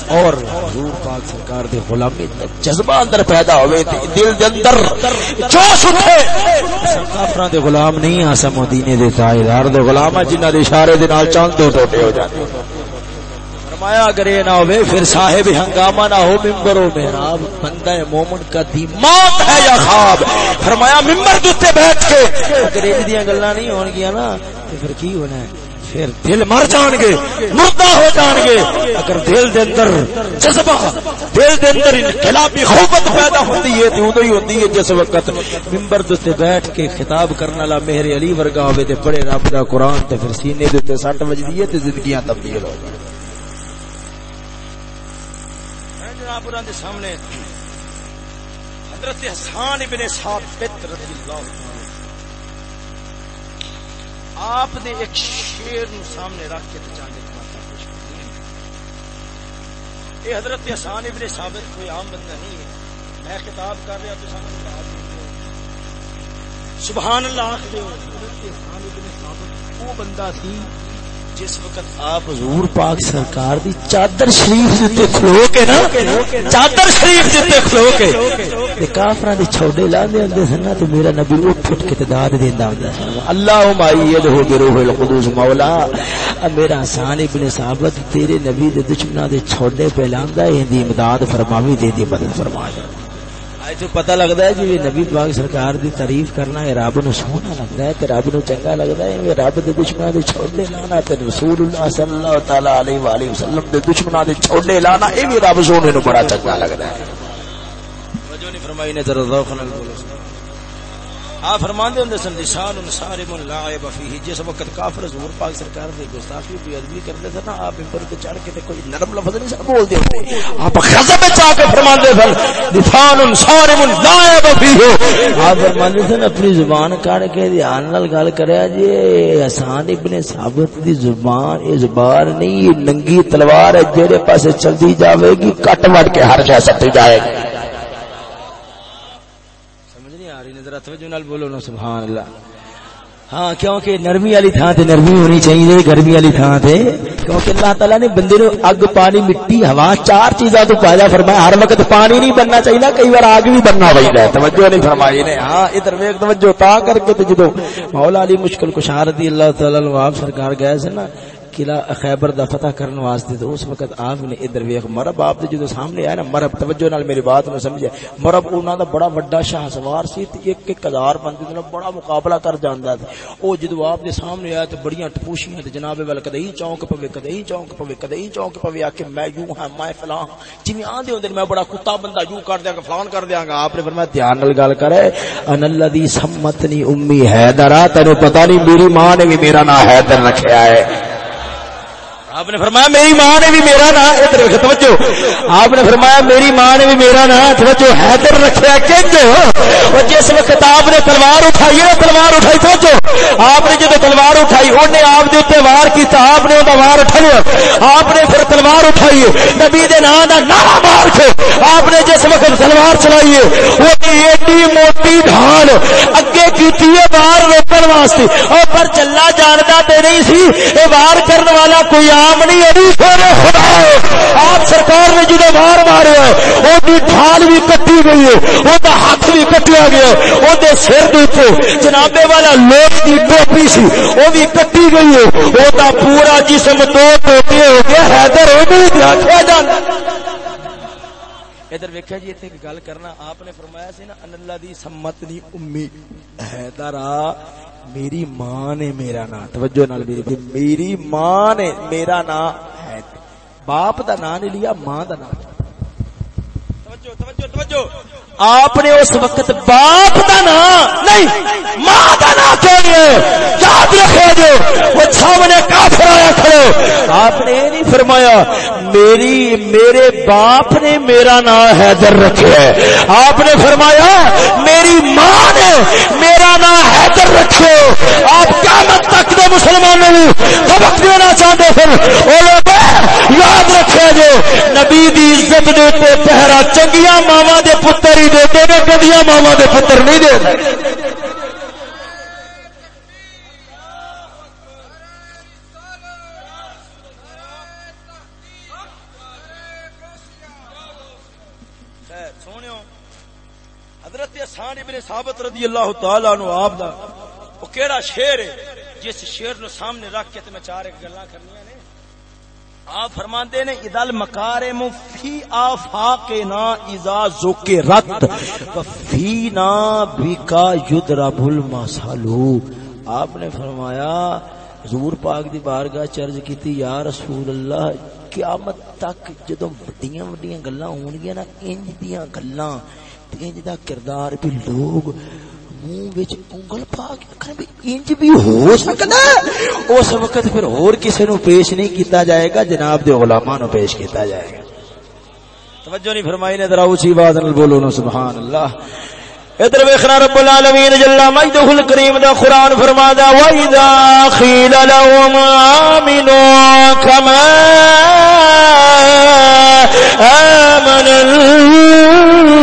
اور حضور پاک سرکار دے غلامی جذبہ اندر پیدا ہوئے دل دے اندر جوش اٹھے۔ کافراں دے غلام نہیں، آسا مدینے دے تاجدار دے غلام جنہاں دے اشارے دے نال چاند دو ٹوٹے ہو جاتے فرمایا اگر یہ نہ ہوئے، پھر صاحب ہنگامہ نہ ہو ممبر و محراب بندہ مومن کا دی موت ہے یا خواب؟ فرمایا ممبر دوتے بیٹھ کے۔ اگر یہ دیاں گلاں نہیں ہون گیا نا، تو پھر کی ہونا ہے؟ پھر دل مر جان گے، مردہ ہو جان گے۔ اگر دل دے اندر جذبہ، دل دے اندر انقلابی خوفت پیدا ہوتی ہے، تو ہی ہوتی ہے جس وقت ممبر دوتے بیٹھ کے خطاب کرنے والا مہر علی ورگا ہوئے، تے پڑھے رب دا قرآن، تے پھر سینے دے تے سٹ وجدی ہے، تے زندگیاں تبدیل ہو جائیں جناب دے سامنے حضرت حسان ابن ثابت رضی اللہ آپ نے ایک شیر نو سامنے رکھ کے چاندے یہ حضرت حسان ابن ثابت، کوئی عام بندہ نہیں ہے۔ میں کتاب کر رہا تو سامنے کتاب سبحان اللہ۔ حضرت حسان ابن ثابت، وہ بندہ تھی جس وقت آپ حضور پاک سرکار دی چادر شریف تے کھلو کے نا، چادر شریف تے کھلو کے۔ تے کافراں دے چھوڑے لا دے اندے سن تے میرا نبی اٹھ اٹھ کے داد دیندا ہوندا سی اللہم ایدہ بروح القدوس مولا۔ میرا حسان ابن ثابت، تیرے نبی دے دشمناں دے چھوڑے پہ لاندا ایں دی امداد فرماوی، دے دی مدد فرما جا آج تو پتہ لگتا ہے جی نبی پاک سرکار دی تعریف کرنا ہے، رب نو سونا لگتا ہے تے رب نو چنگا لگتا ہے یہ رب دے دشمناں دے چھوڑے لانا تے رسول اللہ صلی اللہ تعالی علیہ والہ وسلم دے دشمناں دے چھوڑے لانا اے بھی رب سونے نو بڑا چنگا لگتا ہے۔ وجہ نہیں فرمائی نے، ذرا ذوق نال بولو۔ آپ فرماندے ہوندے سن لسان صارم لاعب فيه جس وقت کافر حضور پاک سرکار دے گستاخی بھی ادبی کرتے تھے نا، آپ اوپر تے چڑھ کے تے کوئی نرم لفظ نہیں سن بول دے ہوندے آپ غضب وچ آ کے فرماندے سن لسان صارم لاعب فيه آپ فرماندے سن، اپنی زبان کاٹ کے دھیان نال گل کریا جی حسان ابن ثابت دی زبان اے زبان نہیں، ننگی تلوار ہے جڑے پاسے چلدی جاوے گی، کٹ وٹ کے ہر جگہ سٹی جائے گی۔ ذرا توجہ نال بولو نا، سبحان اللہ۔ ہاں کیونکہ نرمی والی تھان تے نرمی ہونی چاہیے گرمی والی تھان تے۔ کیونکہ اللہ تعالی نے بندے نو اگ، پانی، مٹی، ہوا، چار چیزاں تو پیدا فرمایا۔ ہر وقت پانی نہیں بننا چاہیے کئی بار آگ بھی بننا چاہیے توجہ نہیں فرمائی نے۔ ہاں ادھر ویکھ، توجہ تا کر کے تے جدوں مولا علی مشکل کشار دی اللہ تعالی نواب سرکار گئے سے نا قلعہ خیبر دا فتح کرنے واسطے تو اس وقت آپ نے ادھر ویکھ، مرب آپ دے جدوں سامنے آیا نا، مرب، توجہ نال میری بات نو سمجھے۔ مرب انہاں دا بڑا بڑا شاہ سوار سی تے ایک ایک ہزار بندے نال بڑا مقابلہ کر جاندا تے۔ او جدوں آپ دے سامنے آیا تے بڑیاں ٹپوشیاں تے جناب ول کدی چونک پوے کدی چونک پوے کدی چونک پوے آ کے میں یوں ہاں میں فلاں ہاں۔ جویں آندے ہوندے میں بڑا کتا بندہ یوں کر دیاں گا فلان کر دیاں گا۔ آپ نے فرمایا دھیان نال گل کرے۔ ان الذی سمتنی امی حیدر تینو پتہ نہیں میری ماں نے بھی میرا نام حیدر رکھیا ہے۔ آپ نے فرمایا، میری ماں نے بھی میرا نام ادھر توجہ۔ آپ نے فرمایا، میری ماں نے بھی میرا نام توجہ، حیدر رکھا کہ جس وقت آپ نے تلوار اٹھائی ہے تلوار اٹھائی، توجہ۔ آپ نے جب تلوار اٹھائی انہیں آپ کے اتنے وار کیا آپ نے وہ وار اٹھایا آپ نے پھر تلوار اٹھائی ہے۔ نبی دے نام کا نارا مار کے آپ نے جس وقت تلوار چلائی ہے، وہ ایڈی موٹی ڈھال اگے کی وار روکن واسطے۔ اور پر چلا جانتا تو نہیں سی یہ وار کرنے والا کوئی آ نام نہیں خدا آپ سرکار نے جدو مار مارے وہ ڈھال بھی کٹی گئی ہے، وہ ہاتھ بھی کٹیا گیا وہ سر دیتے جنابے والا لوگ کی ٹوپی سی، وہ بھی کٹی گئی ہے۔ وہ پورا جسم دو ٹوپی ہو گیا حیدر وہ بھی رکھا جانا ادھر ویکیا جی اتنے گل کرنا۔ آپ نے فرمایا سی نا اللہ دی سمت دی امی حیدر میری ماں نے میرا نام توجہ نال میری میری ماں نے میرا نام ہے۔ باپ دا نام نہیں لیا ماں دا نام توجہ توجہ توجہ۔ آپ نے اس وقت باپ کا نام نہیں ماں کا نام کہیے یاد رکھے جو وہ سامنے کافر آیا کھڑے آپ نے یہ نہیں فرمایا میری میرے باپ نے میرا نام حیدر رکھا ہے آپ نے فرمایا میری ماں نے میرا نام حیدر رکھو۔ آپ کیا مت تک دے مسلمانوں سبق دینا چاہتے پھر۔ یاد رکھے جو نبی دی عزت دے پہرا چنگیا ماوا دے پتر ہی دیتے نے گدیاں ماوا دے پتر نہیں دے۔ حضرت آسان ابن ثابت رضی اللہ تعالی عنہ آپ دا، وہ کیڑا شیر ہے، جس شیر نو سامنے رکھ کے تے میں چار ایک گلاں کرنیاں نے۔ آپ فرماندے نے ادل مکارم فی آفاق نا ازا زوک رت نا بکا یدرب المسالو آپ نے فرمایا، حضور پاک دی بارگاہ چرج کیتی، یا رسول اللہ، قیامت تک جدوں وڈیاں وڈیاں گلاں ہون گیاں نا انج دیاں گلاں انج دا کردار بھی لوگ منہ انگل پا کے بھی انج بھی ہو سکتا ہے۔ اس وقت پھر اور کسے نو پیش نہیں کیتا جائے گا، جناب دے علماء نو پیش کیتا جائے گا۔ توجہ نہیں فرمائی نے، ذرا اونچی آواز نال بولو نو سبحان اللہ۔ ادھر ویخنا رب العالمین جل مجدہ الکریم دا قران فرمادا وَإِذَا خِيلَ لَهُمْ آمِنُوا كَمَا آمَنَ اللَّهِ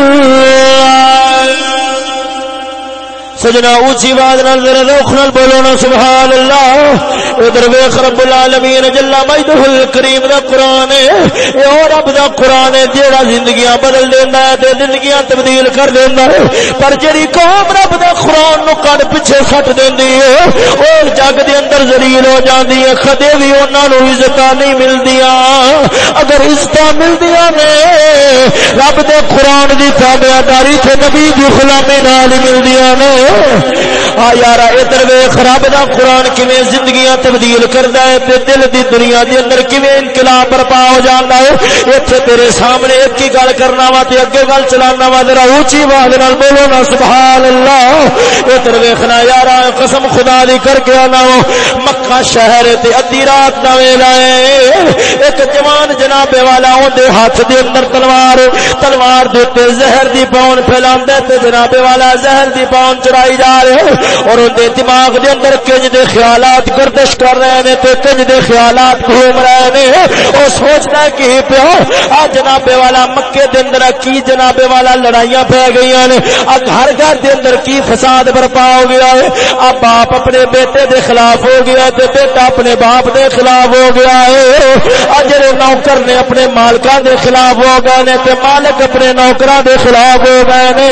سجنا اونچی آواز نال ذرا روخ نال بولو نا سبحان اللہ ادھر ویکھ رب العالمین جل مجدہ الکریم دا قران ہے۔ اے او رب دا قران ہے، جیڑا زندگیاں بدل دیندا ہے، تے زندگیاں تبدیل کر دیندا ہے۔ پر جڑی قوم رب دا قران نو کڈ پیچھے سٹ دیندی ہے، او جگ دے اندر ذلیل ہو جاندی ہے۔ کدے وی انہاں نو عزت نہیں ملدیاں۔ اگر عزت ملدیاں نے، رب دے قران دی تابعداری تے نبی دی غلامی نال ملدیاں نے۔ یار ادھر ویخ رب دا قرآن کیویں زندگیاں تبدیل کردا ہے تے دل دی دنیا دے اندر کیویں انقلاب برپا ہو جاندا ہے۔ ایتھے تیرے سامنے ایک ہی گل کرنا وا تے اگے گل چلانا وا، ذرا اونچی آواز نال بولو نا سبحان اللہ ادھر ویکھنا یار قسم خدا دی کر کے آنا مکہ شہر تے ادھی رات دا ویلا ہے۔ ایک جوان جناب والا اون دے ہاتھ دے اندر تلوار تلوار دے تے زہر دی پاون پھیلاندا تے جناب والا زہر دی پاون چرا کرائی جا رہے اور ان دے دماغ دے اندر کنج دے خیالات گردش کر رہے ہیں تو کنج دے خیالات گھوم رہے ہیں۔ وہ سوچنا کہ پیو آ جنابے والا مکے دے اندر کی جنابے والا لڑائیاں پہ گئی ہیں آ گھر گھر دے اندر کی فساد برپا ہو گیا ہے۔ اب باپ اپنے بیٹے دے خلاف ہو گیا ہے بیٹا اپنے باپ دے خلاف ہو گیا ہے۔ اجرے نوکر نے اپنے مالکاں دے خلاف ہو گئے نے، تے مالک اپنے نوکراں دے خلاف ہو گئے نے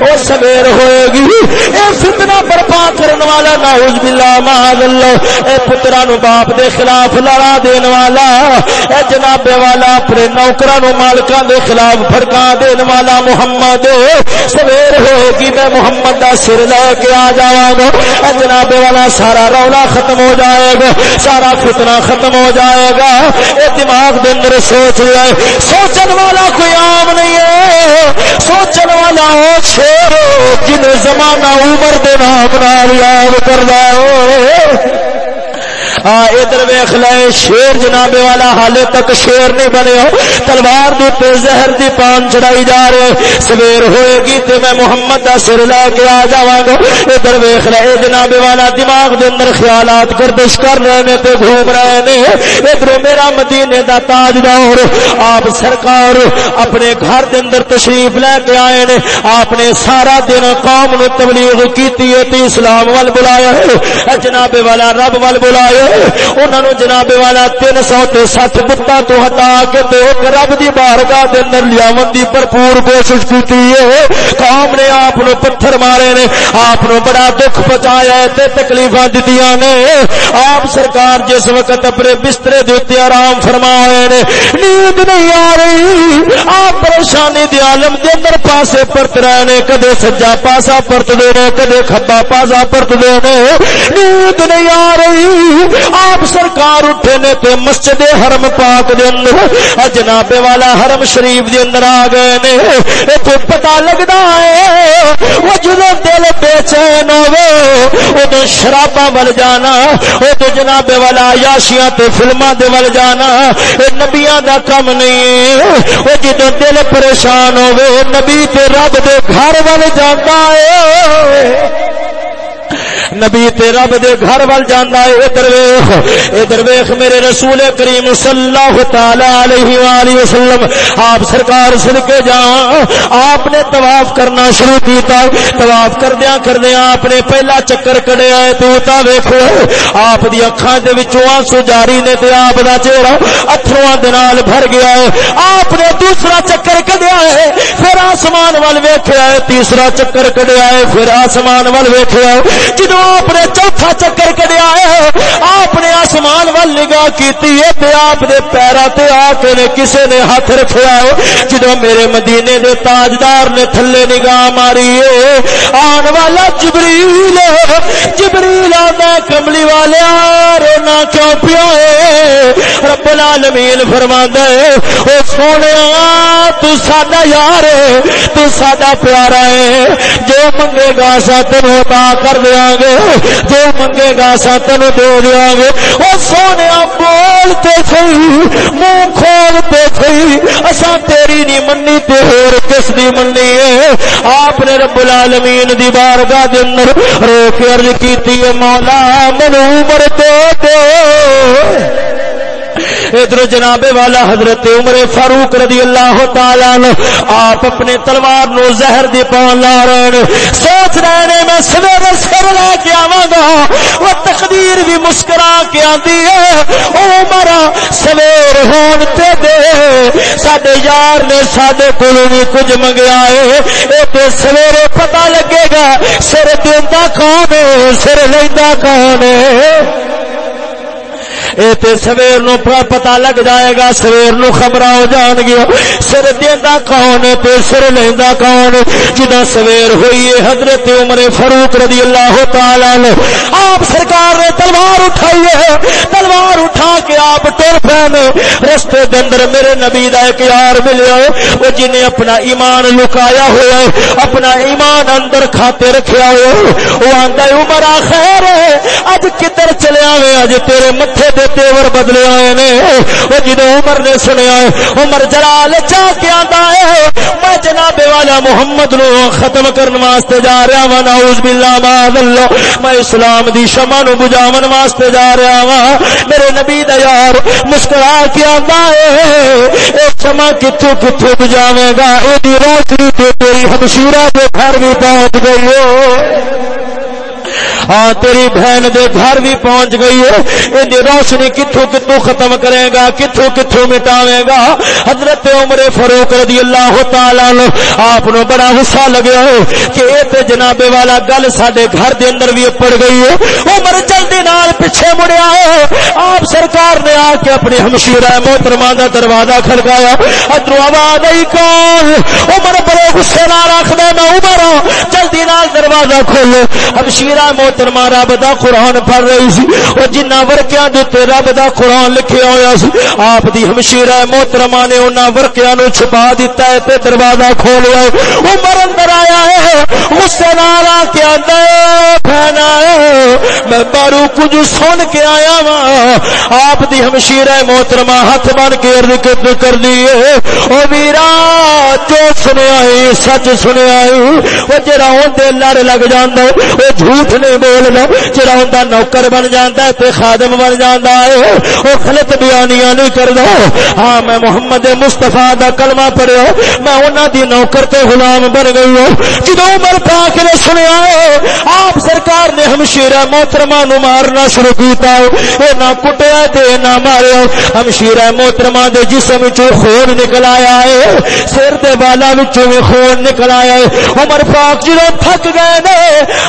او سویر ہوئے گی۔ اے فتنہ برپا کرن والا، نعوذ باللہ معاذ اللہ اے پترا نو باپ دے خلاف لڑا دین والا۔ اے جناب والا، اپنے نوکراں نو مالکاں دے خلاف پھڑکا دین والا محمد۔ سویر ہوئے گی میں محمد دا سر لے کے آ جاواں گا۔ اے جناب والا، سارا رولا ختم ہو جائے گا۔ سارا فتنہ ختم ہو جائے گا۔ اے دماغ دے اندر سوچ لے۔ سوچن والا کوئی عام نہیں ہے۔ سوچن والا او شیر جن زمانہ عمر دے نام نال یاد کردا ہے ادھر ویخ لے، شیر جناب والا حال تک شیر نہیں بنے تلوار دے زہر دی پان چڑھائی جا رہے سویر ہوئے گی تے میں محمد دا سر لے کے آ جاواں گا۔ ادھر ویخ لے جناب والا دماغ دے اندر خیالات گردش کر رہے نے تے گھوم رہے نے۔ ادھر میرا مدینے دا تاجدار، آپ سرکار اپنے گھر دے اندر تشریف لے کے آئے نے۔ آپ نے سارا دن قوم نو تبلیغ کیتی ہے اسلام وال بلایا ہے۔ جناب والا رب وال بلایا انہوں جناب والا تین سو تے سٹ بتا تو ہٹا کے تو رب دی بارگاہ دے اندر لیاون دی بھرپور کوشش کی قوم نے آپ پتھر مارے نے، آپ بڑا دکھ پہنچایا تے تکلیفاں دتیاں نے۔ آپ سرکار جس وقت اپنے بسترے دے آرام فرما فرمائے نے، نیند نہیں آ رہی۔ آپ پریشانی دی عالم دے اندر پاسے پرت رہے نے، کدے سجا پاسا پرت دے نے، کدے کھبا پاسا پرت دے نے۔ نیند نہیں آ رہی۔ آپ سرکار اٹھے نے تے مسجد حرم پاک دے اندر جناب والا حرم شریف دے اندر آ گئے نے۔ ایتھے پتہ لگدا ہے، وہ جدوں دل بے چین ہوے اودوں شراباں ول جانا او تے جناب والا عیاشیاں تے فلماں دے ول جانا۔ اے نبیاں دا کم نہیں او جدوں دل پریشان ہوے نبی تے رب دے گھر ول جاندا اے نبی تے رب دے گھر ول جاندا ہے، ادھر ویکھ۔ ادھر ویکھ میرے رسول کریم صلی اللہ تعالی علیہ والہ وسلم۔ آپ سرکار صدقے جا آپ نے طواف کرنا شروع کیتا۔ طواف کردیاں کردیاں آپ نے پہلا چکر کڈیا ہے، تو تا ویکھو۔ آپ دی اکھاں دے وچوں آنسو جاری نے تے آپ دا چہرہ اتھرواں دے نال بھر گیا ہے۔ آپ نے دوسرا چکر کڈیا ہے، پھر آسمان ول ویکھیا ہے، تیسرا چکر کڈیا ہے، پھر آسمان ول ویکھیا ہے۔ جدو آپ نے چوتھا چکر کڈیا ہے۔ آپ نے آسمان وال نگاہ کیتی ہے تے آپ دے پیرا تے آ کے نے کسے نے ہاتھ رکھیا ہے۔ جدو میرے مدینے دے تاجدار نے تھلے نگاہ ماری ہے۔ آن والا جبریل جبریل آندا کملی والے رونا کیوں پیا ہے؟ رب العالمین فرماندا ہے، او سونیا تو ساڈا یار ہے، تو ساڈا پیارا ہے۔ جو منگے گا سا تینوں عطا کر دیاں گے۔ جو منگے گا سا تین دے دیا گے۔ وہ سونے بولتے سی منہ کھولتے سی اصا تیری نہیں منی تے ہور کس دی منی ہے؟ آپ نے رب العالمین دی بارگاہ دے اندر رو کے عرض کیتی ہے، مولا منو عمر تو دے ادھر جناب والا حضرت عمر فاروق رضی اللہ تعالی آپ اپنے تلوار نو زہر دی پان لا رہے سوچ رہے نے میں سویرے سر لے کے آواں گا۔ وہ تقدیر بھی مسکرا کے آندی ہے۔ او عمر، سویر ہون تے دے۔ ساڈے یار نے ساڈے کول بھی کچھ منگیا ہے۔ اے تے سویرے پتہ لگے گا، سر دیندا کون ہے، سر لیندا کون ہے؟ سویر نو پتا لگ جائے گا، سویر نو خبر ہو جان گیا سر دینا کون تے سر لینا کون جدا سویر ہوئی ہے، حضرت عمر فاروق رضی اللہ تعالی آپ سرکار نے تلوار اٹھائی ہے۔ تلوار اٹھا کے آپ ٹر پے رستے کے اندر میرے نبی دا ایک یار ملیا وہ جنہیں اپنا ایمان لکایا ہوا ہے، اپنا ایمان اندر کھاتے رکھیا ہوا وہ آندا عمر خیر ہے، اج کدھر چلیا ہوئے اج تیرے متھے دے دے تیور بدلے آئے نے۔ وہ جدو عمر نے سنیا ہے، عمر جلال چاہ کے آتا ہے۔ میں جناب والا محمد نو ختم کرنے واسطے جا رہا وا نعوذ باللہ معاذ اللہ میں اسلام دی شمع نو بجاون واسطے جا رہا وا میرے نبی دا یار مسکرا کے آتا ہے۔ اے شمع کتھوں کتھوں بجاوے گا؟ اے دی روشنی تے تیری ہمشیرہ دے گھر بھی پہنچ گئی ہو ہاں تیری بہن دے گھر بھی پہنچ گئی ہے۔ ان روشنی کتوں کتوں ختم کرے گا کتوں کتوں مٹاوے گا۔ حضرت عمر فاروق رضی اللہ تعالی آپ نو بڑا غصہ لگیا ہے کہ اے تے جناب والا گل ساڈے گھر دے اندر بھی پڑ گئی ہے۔ عمر جلدی نال پیچھے مڑیا ہے۔ آپ سرکار نے آ کے اپنی ہمشیرہ محترمہ دا دروازہ کھڑکایا ادھر آواز آئی کون؟ عمر بڑے غصے نال آکھدا میں عمر ہاں، جلدی نال دروازہ کھولو۔ ہمشیرہ محترمہ رب دا قرآن پڑھ رہی سی، اور جنہ ورکیاں دیتے رب دا قرآن لکھیا ہویا سی، آپ دی ہمشیرہ محترمہ نے انہاں ورکیاں نو چھپا دیتا ہے تے دروازہ کھولیا ہے۔ عمر اندر آیا ہے، غصے نال آ کے آندا ہے بہنا میں بارو کچھ سن کے آیا وا آپ دی ہمشیرہ محترمہ ہاتھ بن کے ارد کر دیے او ویرا، جو سنیا ہے، سچ سنیا ہے۔ او جڑا ہون دے لڑ لگ جاندا ہے او جھوٹ نہیں بول بولنا جڑا ہوندا نوکر بن جاندا ہے تے خادم بن جاندا ہے او غلط بیانیاں نہیں کردا ہاں میں محمد مصطفی دا کلمہ پڑھیا میں انہاں دی نوکر تے غلام بن گئی ہوں جدوں عمر پاک نے سنیا ہے آپ سرکار نے ہمشیرہ محترمہ نو مارنا شروع کیتا ہے اے نہ کٹیا تے نہ ماریا ہمشیرہ محترمہ دے جسم وچوں خون نکل آیا ہے سر دے بالا وچوں خون نکل آیا ہے عمر پاک جدو تھک گئے نے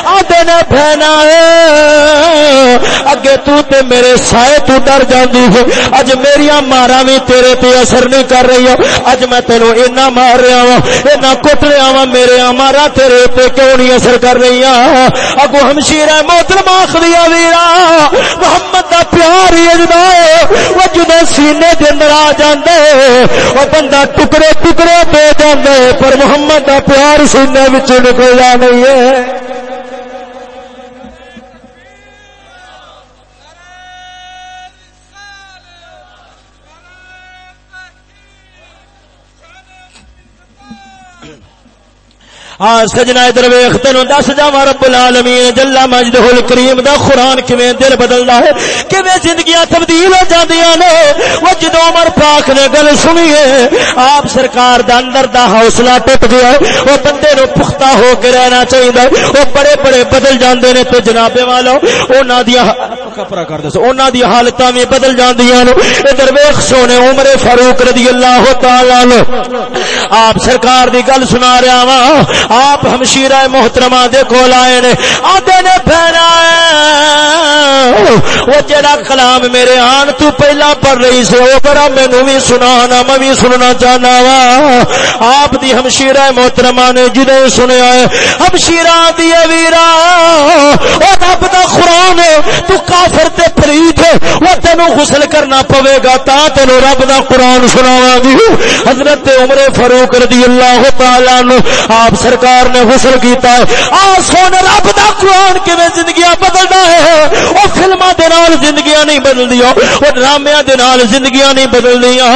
آدھے نے بہنا اگے تو تے میرے سائے تو ڈر جاندی ہے اج میری مارا بھی تیرے تے اثر نہیں کر رہی اج میں تینوں اینا مار رہا وا اینا کٹ رہا وا میرے مارا تیرے تے کیوں نہیں اثر کر رہی اگو ہمشیر محترم آخری ویرا محمد دا پیار ہی اجدا وہ جدو سینے دے اندر آ جاندے وہ بندہ ٹکڑے ٹکڑے دے جاندے پر محمد دا پیار سینے وچ نکلدا نہیں ہے ہاں سجنا ادھر ویخ تین دس جا رب العالمین جلا مجد کریم دا قرآن کیویں دل بدلدا ہے؟ کیویں زندگیاں تبدیل ہو جاندیاں نے؟ وہ جدو عمر پاک نے گل سنی ہے، آپ سرکار دا اندر دا حوصلہ ٹوٹ گیا ہے۔ وہ بندے نو پختہ ہو کے رہنا چاہیے وہ بڑے بڑے بدل جاندے نے تو جنابے والو انہاں دی کپڑا کر دس انہاں دی حالتاں وی بدل جاندیاں نے ادھر ویکھ سونے عمر فاروق رضی اللہ تعالی عنہ آپ سرکار دی گل سنا رہا وا آپ ہمشیرہ محترمہ دے کول آئے نے، آدھے نے پھینا وہ جڑا کلام میرے آن تو پہلا پڑھ رہی سے وہ بڑا مینو بھی سنانا، میں بھی سننا چاہنا وا۔ آپ دی ہمشیرہ محترمہ نے جدے سنیا ہے ہمشیرہ دی ویرا۔ او رب دا قرآن ہے، تو کافر تے فرید وہ تینو غسل کرنا پوے گا، تا تینو رب دا قرآن سناواں گی۔ حضرت عمر فاروق رضی اللہ تعالی عنہ، آپ سر سرکار نے غسل کیتا ہے۔ آ سونے رب دا قرآن کیویں زندگیاں بدلدا ہے؟ او فلماں دے نال زندگیاں نہیں بدلدیاں۔ او ڈرامے دے نال زندگیاں نہیں بدلدیاں۔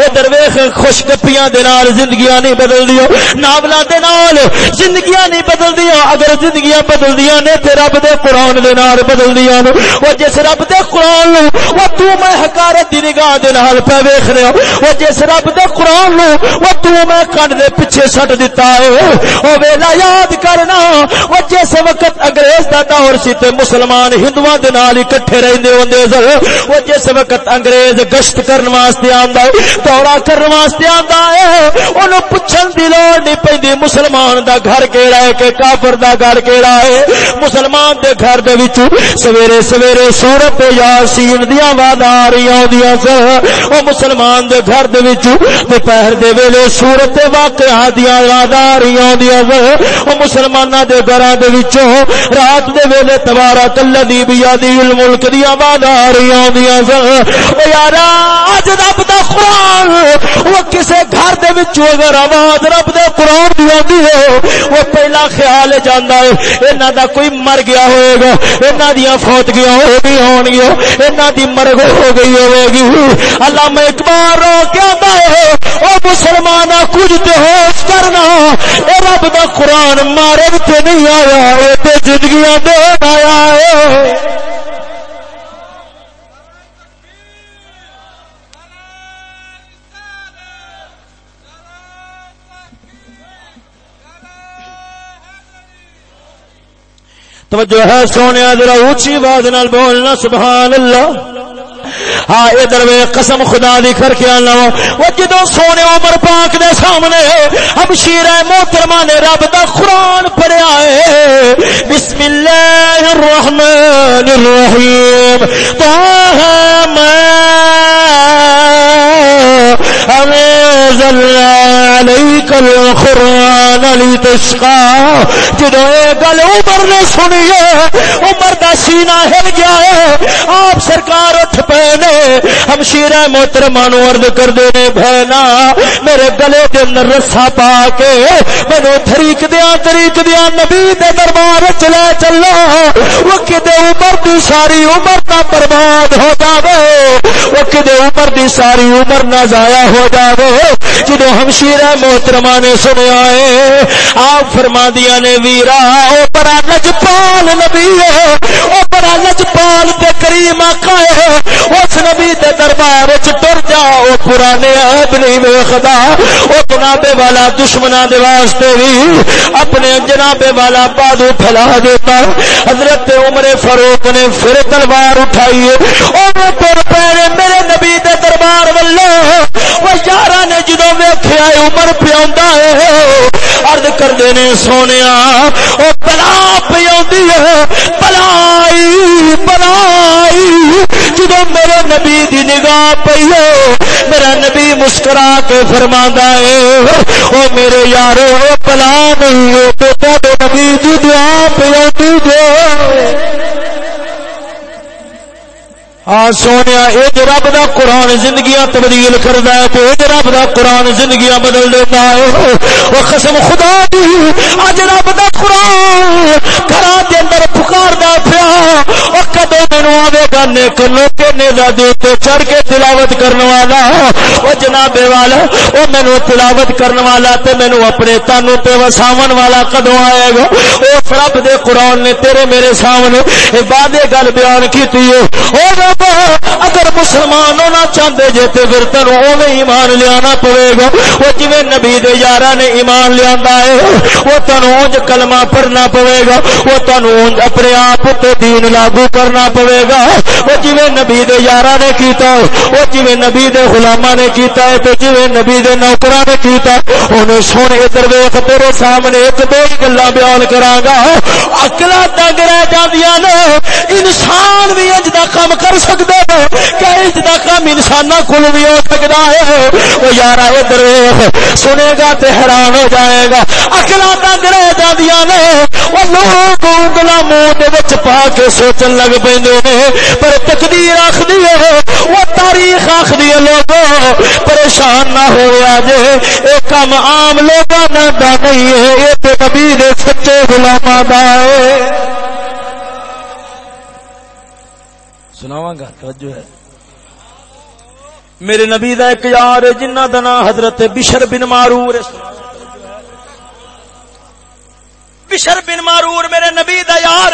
اے درویش خوش گپیاں دے نال زندگیاں نہیں بدلدیاں۔ ناولاں دے نال زندگیاں نہیں بدلدیاں۔ اگر زندگیاں بدلدیاں نے تے رب دے قرآن دے نال بدلدیاں نے او جس رب دے قرآن نو او تو میں حقارت دی نگاہ دے نال پے ویکھ رہا او جس رب دے قرآن نو او تو میں کن دے پیچھے سٹ دیتا ہے۔ وہ ویلا یاد کرنا۔ وہ جس وقت انگریز دا دور سی تے مسلمان ہندوؤں دے نال اکٹھے رہندے ہوندے سن، وہ جس وقت انگریز گشت کرن واسطے آندا ہے، دورہ کرن واسطے آندا ہے اونوں پوچھن دی لوڑ نہیں پیندی مسلمان دا گھر کیڑا ہے کہ کافر دا گھر کیڑا ہے؟ مسلمان دے گھر دے وچ سویرے سویرے سورت یاسین دی آواز آ رہی ہوندیاں سن او مسلمان دے گھر دے وچ دوپہر دے ویلے سورت واقعہ دی آواز آ رہی ہوندیاں مسلمان دے گھر رات دے ویلے تبارا کل دی بیا دی ملک دیا آواز آ رہی آدیا یار اج رب دا قرآن وہ کسے گھر دے وچ اگر آواز رب دے قرآن دی آدھی ہے وہ پہلا خیال جانا ہے، انہاں دا کوئی مر گیا ہوئے گا، انہاں دیاں فوت گیا ہو گئی ہون گیا انہاں دی مرگ ہو گئی ہوئے گی۔ اللہ میں ایک بار رو کیا ہے، او مسلمان کچھ تے ہوش کرنا، اے رب دا قرآن مارے تے نہیں آیا تے زندگیاں دے آیا ہے۔ توجہ ہے سونے، ذرا اونچی آواز نال بولنا، سبحان اللہ۔ ہاں ادھر میں قسم خدا دی کر کے آنا وہ جدو سونے عمر پاک دے سامنے اب شیر محترما نے رب دا قرآن پڑھیا ہے بسم اللہ الرحمن الرحیم۔ تو میں عليك القرآن لتشقى جدو اے گل عمر نے سنی ہے، عمر دا سینہ ہل گیا ہے۔ آپ سرکار اٹھ پے نے۔ ہم شیرہ محترمہ نو عرض کر دے نے بہنا میرے گلے دے اندر رسا پا کے مینو طریق دیا طریق دیا نبی دے دربار چلے چلو وہ کدے عمر دی ساری عمر نہ برباد ہو جاوے۔ وہ کدے عمر دی ساری عمر نہ ضائع ہو جاوے۔ جدو ہمشیر محترما نے سنیا ہے۔ آپ فرما دیا نے ویرا، او بڑا لجپال نبی ہے۔ او بڑا لجپال تے کریم آقا ہے۔ اس نبی دے دربار وچ ٹر جا، او پرانے عہد نہیں ویکھدا۔ او جناب والا دشمناں دے واسطے وی اپنے جناب والا بادو پھیلا دیتا۔ حضرت عمر فاروق نے پھر تلوار اٹھائی او ٹر پے میرے نبی دے دربار والو وہ یارا نے جدو ویخیا عمر پیا ارد کرتے نے سونے وہ بلا پیا بلائی بلائی۔ جدو میرے نبی دی نگاہ پی میرا نبی مسکرا کے فرما ہے۔ وہ میرے یار بلا نہیں ہو نبی دی دعا پہ ہاں سونے یہ رب دا قرآن زندگیاں تبدیل کرتا ہے، تو یہ رب دا قرآن زندگیاں بدل دیتا ہے۔ وہ قسم خدا دی اج رب دا قرآن گھر کے اندر پکار دا پیا۔ اور کدو مینو آئے گا، نیک لوکے نے دے چڑھ کے تلاوت کرنے والا۔ وہ جناب والا وہ مینو تلاوت کرنے والا تے مینو اپنے تانو تے وساون والا کدو آئے گا؟ اس رب دے قرآن نے تیرے میرے سامنے بعد گل بیان کی ہے۔ اگر مسلمان ہونا چاہتے جی تو پھر تین اوے ایمان لیا پوے گا۔ وہ جی نبی دے یار نے ایمان لیا ہے، وہ تینوں اونج کلمہ پڑھنا پوے گا۔ وہ تینوں اپنے آپ تو دین لاگو کرنا پوے گا۔ وہ جی نبی دے یار نے کیتا وہ جی نبی دے غلامہ نے کیتا ہے تو جی نبی دے نوکرا نے کیتا انہیں سن ادھر ویخ تیرے سامنے ایک دو ہی گلا بیان کرا گا۔ اکلا تنگ رہ جاندیاں نے، انسان بھی اج دا کام کر سکتے کیا اس کا کام انسان کو بھی ہو سکتا ہے وہ یار ادھر سنے گا تو حیران ہو جائے گا اکلا تک رہ جاندیاں نے وہ لوگ انگلا منہ پا کے سوچن لگ پہ پر تقدیر آخری ہے وہ تاریخ آخری ہے لوگ پریشان نہ ہو جے یہ کام عام لوگوں کا نہیں ہے یہ تو کبھی سچے گلاما کا ہے سناواں گا توجہ ہے۔ میرے نبی دا ایک یار جنہ دا نام حضرت بشر بن مارور بشر بن مارور میرے نبی دا یار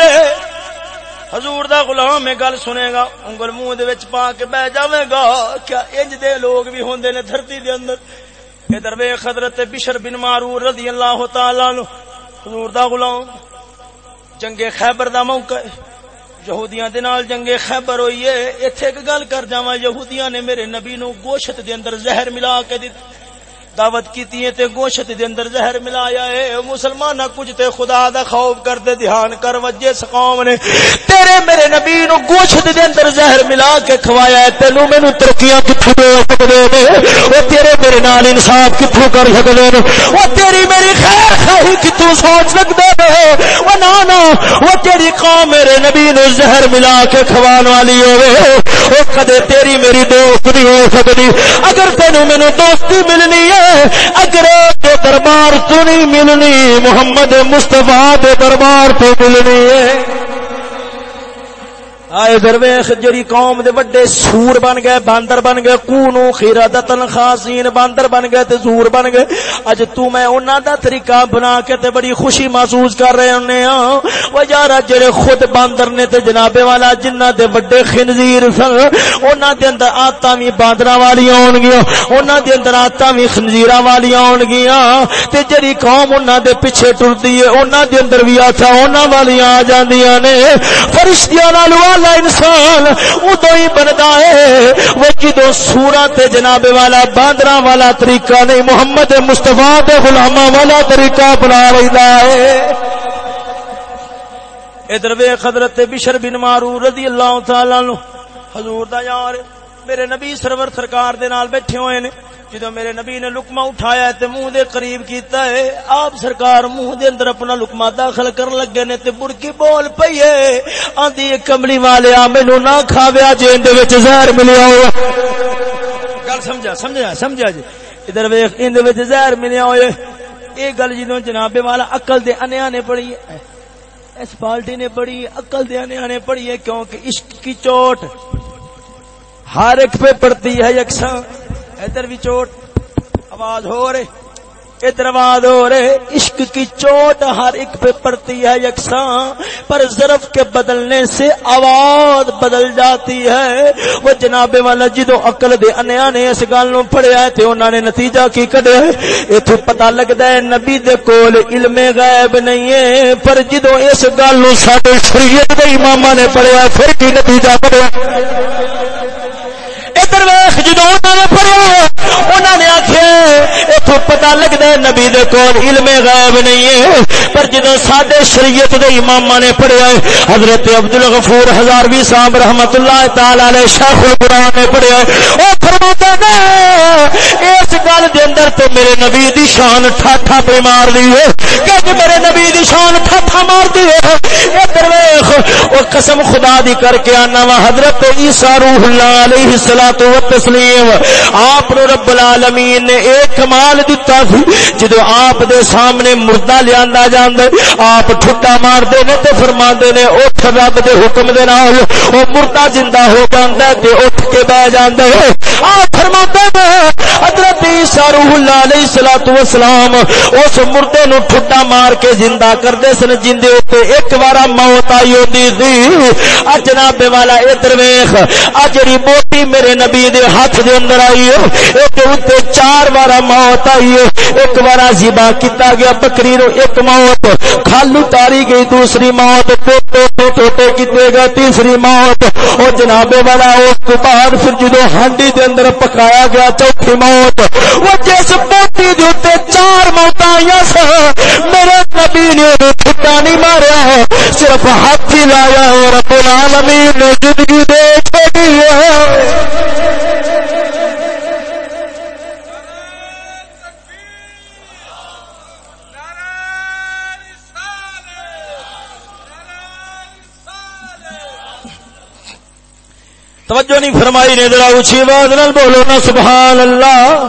حضور دا غلام میں گل سنے گا۔ انگل منہ دے وچ پا کے بہ جاوے گا۔ کیا انج دے لوگ بھی ہوندے نے دھرتی دے اندر۔ ادھر ویکھ حضرت بشر بن مارور رضی اللہ تعالی عنہ۔ حضور دا غلام جنگ خیبر دا موقع ہے۔ یہودیاں دے نال جنگ خیبر ہوئی ہے۔ ایتھے ایک گل کر جاواں، یہودیاں نے میرے نبی نو گوشت دے اندر زہر ملا کے دتا دعوت کیتی ہے تے گوشت دے اندر زہر ملایا ہے۔ مسلمان کچھ تے خدا دا خوف کر دے دھیان کر وجے سقام نے۔ تیرے میرے نبی نو گوشت دے اندر زہر ملا کے کھوایا ہے تینو مینوں ترقیاں کتھوں دے سکدے نے؟ او تیرے میرے نال انصاف کتھوں کر سکدے نے؟ او تیری میری خیر خواہی کتھوں سوچ سکدے نے؟ او نا نا او تیری قوم میرے نبی نو زہر ملا کے کھوان والی ہوے او کدے تیری میری دوست نہیں ہو سکتی۔ اگر تینو مینوں دوستی ملنی ہے، اگر دربار تو نہیں ملنی، محمد مستفا دربار تو ملنی ہے۔ آئے درویش جری قوم دے بڑے سور بن گئے، باندر بن گئے، کونو خیرہ دتن خاصین باندر بن گئے تے سور بن گئے۔ اج تو میں انہاں دا طریقہ بنا کے تے بڑی خوشی محسوس کر رہے ہونے ہاں وہ یارا جڑے خود باندر نے تے جناب والا جنہ دے بڑے خنزیر سن، انہاں دے اندر آتاں وی باندراں والی ہون گیاں۔ انہاں دے اندر آتاں وی خنزیراں والی ہون گیاں۔ تے جڑی قوم انہاں دے پیچھے ٹردی ہے، انہاں دے اندر وی آتاں انہاں والی آ جاندیاں نے۔ فرشتیاں نال والا انسان ادو ہی بنتا ہے۔ وہ جدو سورت جناب والا، باندرا والا طریقہ نہیں، محمد مستفا غلامہ والا طریقہ اپنا رہتا ہے۔ ادھر وے حضرت بشر بن مارو رضی اللہ تعالی حضور دا یار۔ میرے نبی سرور سرکار دے نال بیٹھے ہوئے نے۔ جدو میرے نبی نے لکما اٹھایا تے منہ دے قریب کیتا ہے، آپ سرکار منہ دے اندر اپنا لکما داخل کر لگے نے تے بڑکی بول پئی ہے۔ آندی کملی والے آ مینوں نہ کھاویا جے اندے وچ زہر ملیا ہو گل سمجھا سمجھا سمجھا جی۔ ادھر ویکھ اندے وچ زہر ملیا ہوئے۔ اے گل جدوں جناب والا عقل دے انیا نے پڑھی ہے۔ اس پارٹی نے پڑھی عقل دے انیا نے پڑھی ہے، کیونکہ عشق کی چوٹ۔ ہر ایک پہ پڑتی ہے یکساں۔ ادھر بھی چوٹ۔ آواز ہو رہے ادھر آواز ہو رہے عشق کی چوٹ ہر ایک پہ پڑتی ہے یکساں۔ پر ظرف کے بدلنے سے آواز بدل جاتی ہے۔ وہ جناب والا جدو عقل دے انیا نے اس گل نو پڑھیا ہے تے انہاں نے نتیجہ کی کڈیا ہے۔ ایتھے پتہ لگدا ہے نبی دے کول علم غیب نہیں ہے۔ پر جدو اس گل نو ساڈے شریعت دے اماماں نے پڑھیا پھر کی نتیجہ کڈیا ادھر ویخ جدو انہوں نے پڑھیا انہوں نے آخیا تو پتا لگتا ہے نبی دے کول علم غیب نہیں ہے۔ پر جدو سڈے شریعت دے امام نے پڑھیا ہے، حضرت عبد الغفور ہزاروی صاحب رحمت اللہ تعالی علیہ شیخ القرآن نے پڑھیا ہے۔ او فرماتے ہیں اس گل دے اندر تو میرے نبی دی شان ٹھاٹھا پہ مار دی ہے۔ کہ جی میرے نبی دی شان ٹھاٹھا مار دی ہے۔ ادھر ویکھ او قسم خدا دی کر کے آنا وا، حضرت عیسی روح اللہ علیہ الصلوۃ والتسلیم۔ آپ رب العالمین نے ایک کمال دتا سی۔ جدو آپ دے سامنے مردہ لیا جانا آپ ٹھٹا مار دے نے تے فرما نے، اٹھ رب دے حکم دے نال او مردہ زندہ ہو جاندا ہے، تے اٹھ کے بیٹھ جاندا ہے۔ آپ حضرت عیسی روح اللہ علیہ الصلوۃ والسلام اس مردے نو ٹھٹا مار کے زندہ کردے سن جندے ایک بار موت آئی ہوندی سی۔ اج جناب والا، ادھر ویکھ اج ری میرے نبی دے ہاتھ دے اندر آئی ہے، ایک اوتے چار بار موت آئی ہے ایک بار زبا کیتا گیا بکری نو ایک موت کھالو تاری گئی دوسری موت ٹوٹے ٹوٹے کیتے گئے تیسری موت او جناب والا اس کو بعد پھر جدو ہانڈی دے اندر پکایا گیا چوتھی موت وہ جس موٹی دے اوتے چار موت آئی سا میرے نبی نے چھٹا نہیں ماریا ہے صرف ہاتھ ہی لایا اور رب العالمین نے زندگی دے چھوڑی ہے توجہ نہیں فرمائی نے ذرا اچھی آواز نال بولو نا سبحان اللہ۔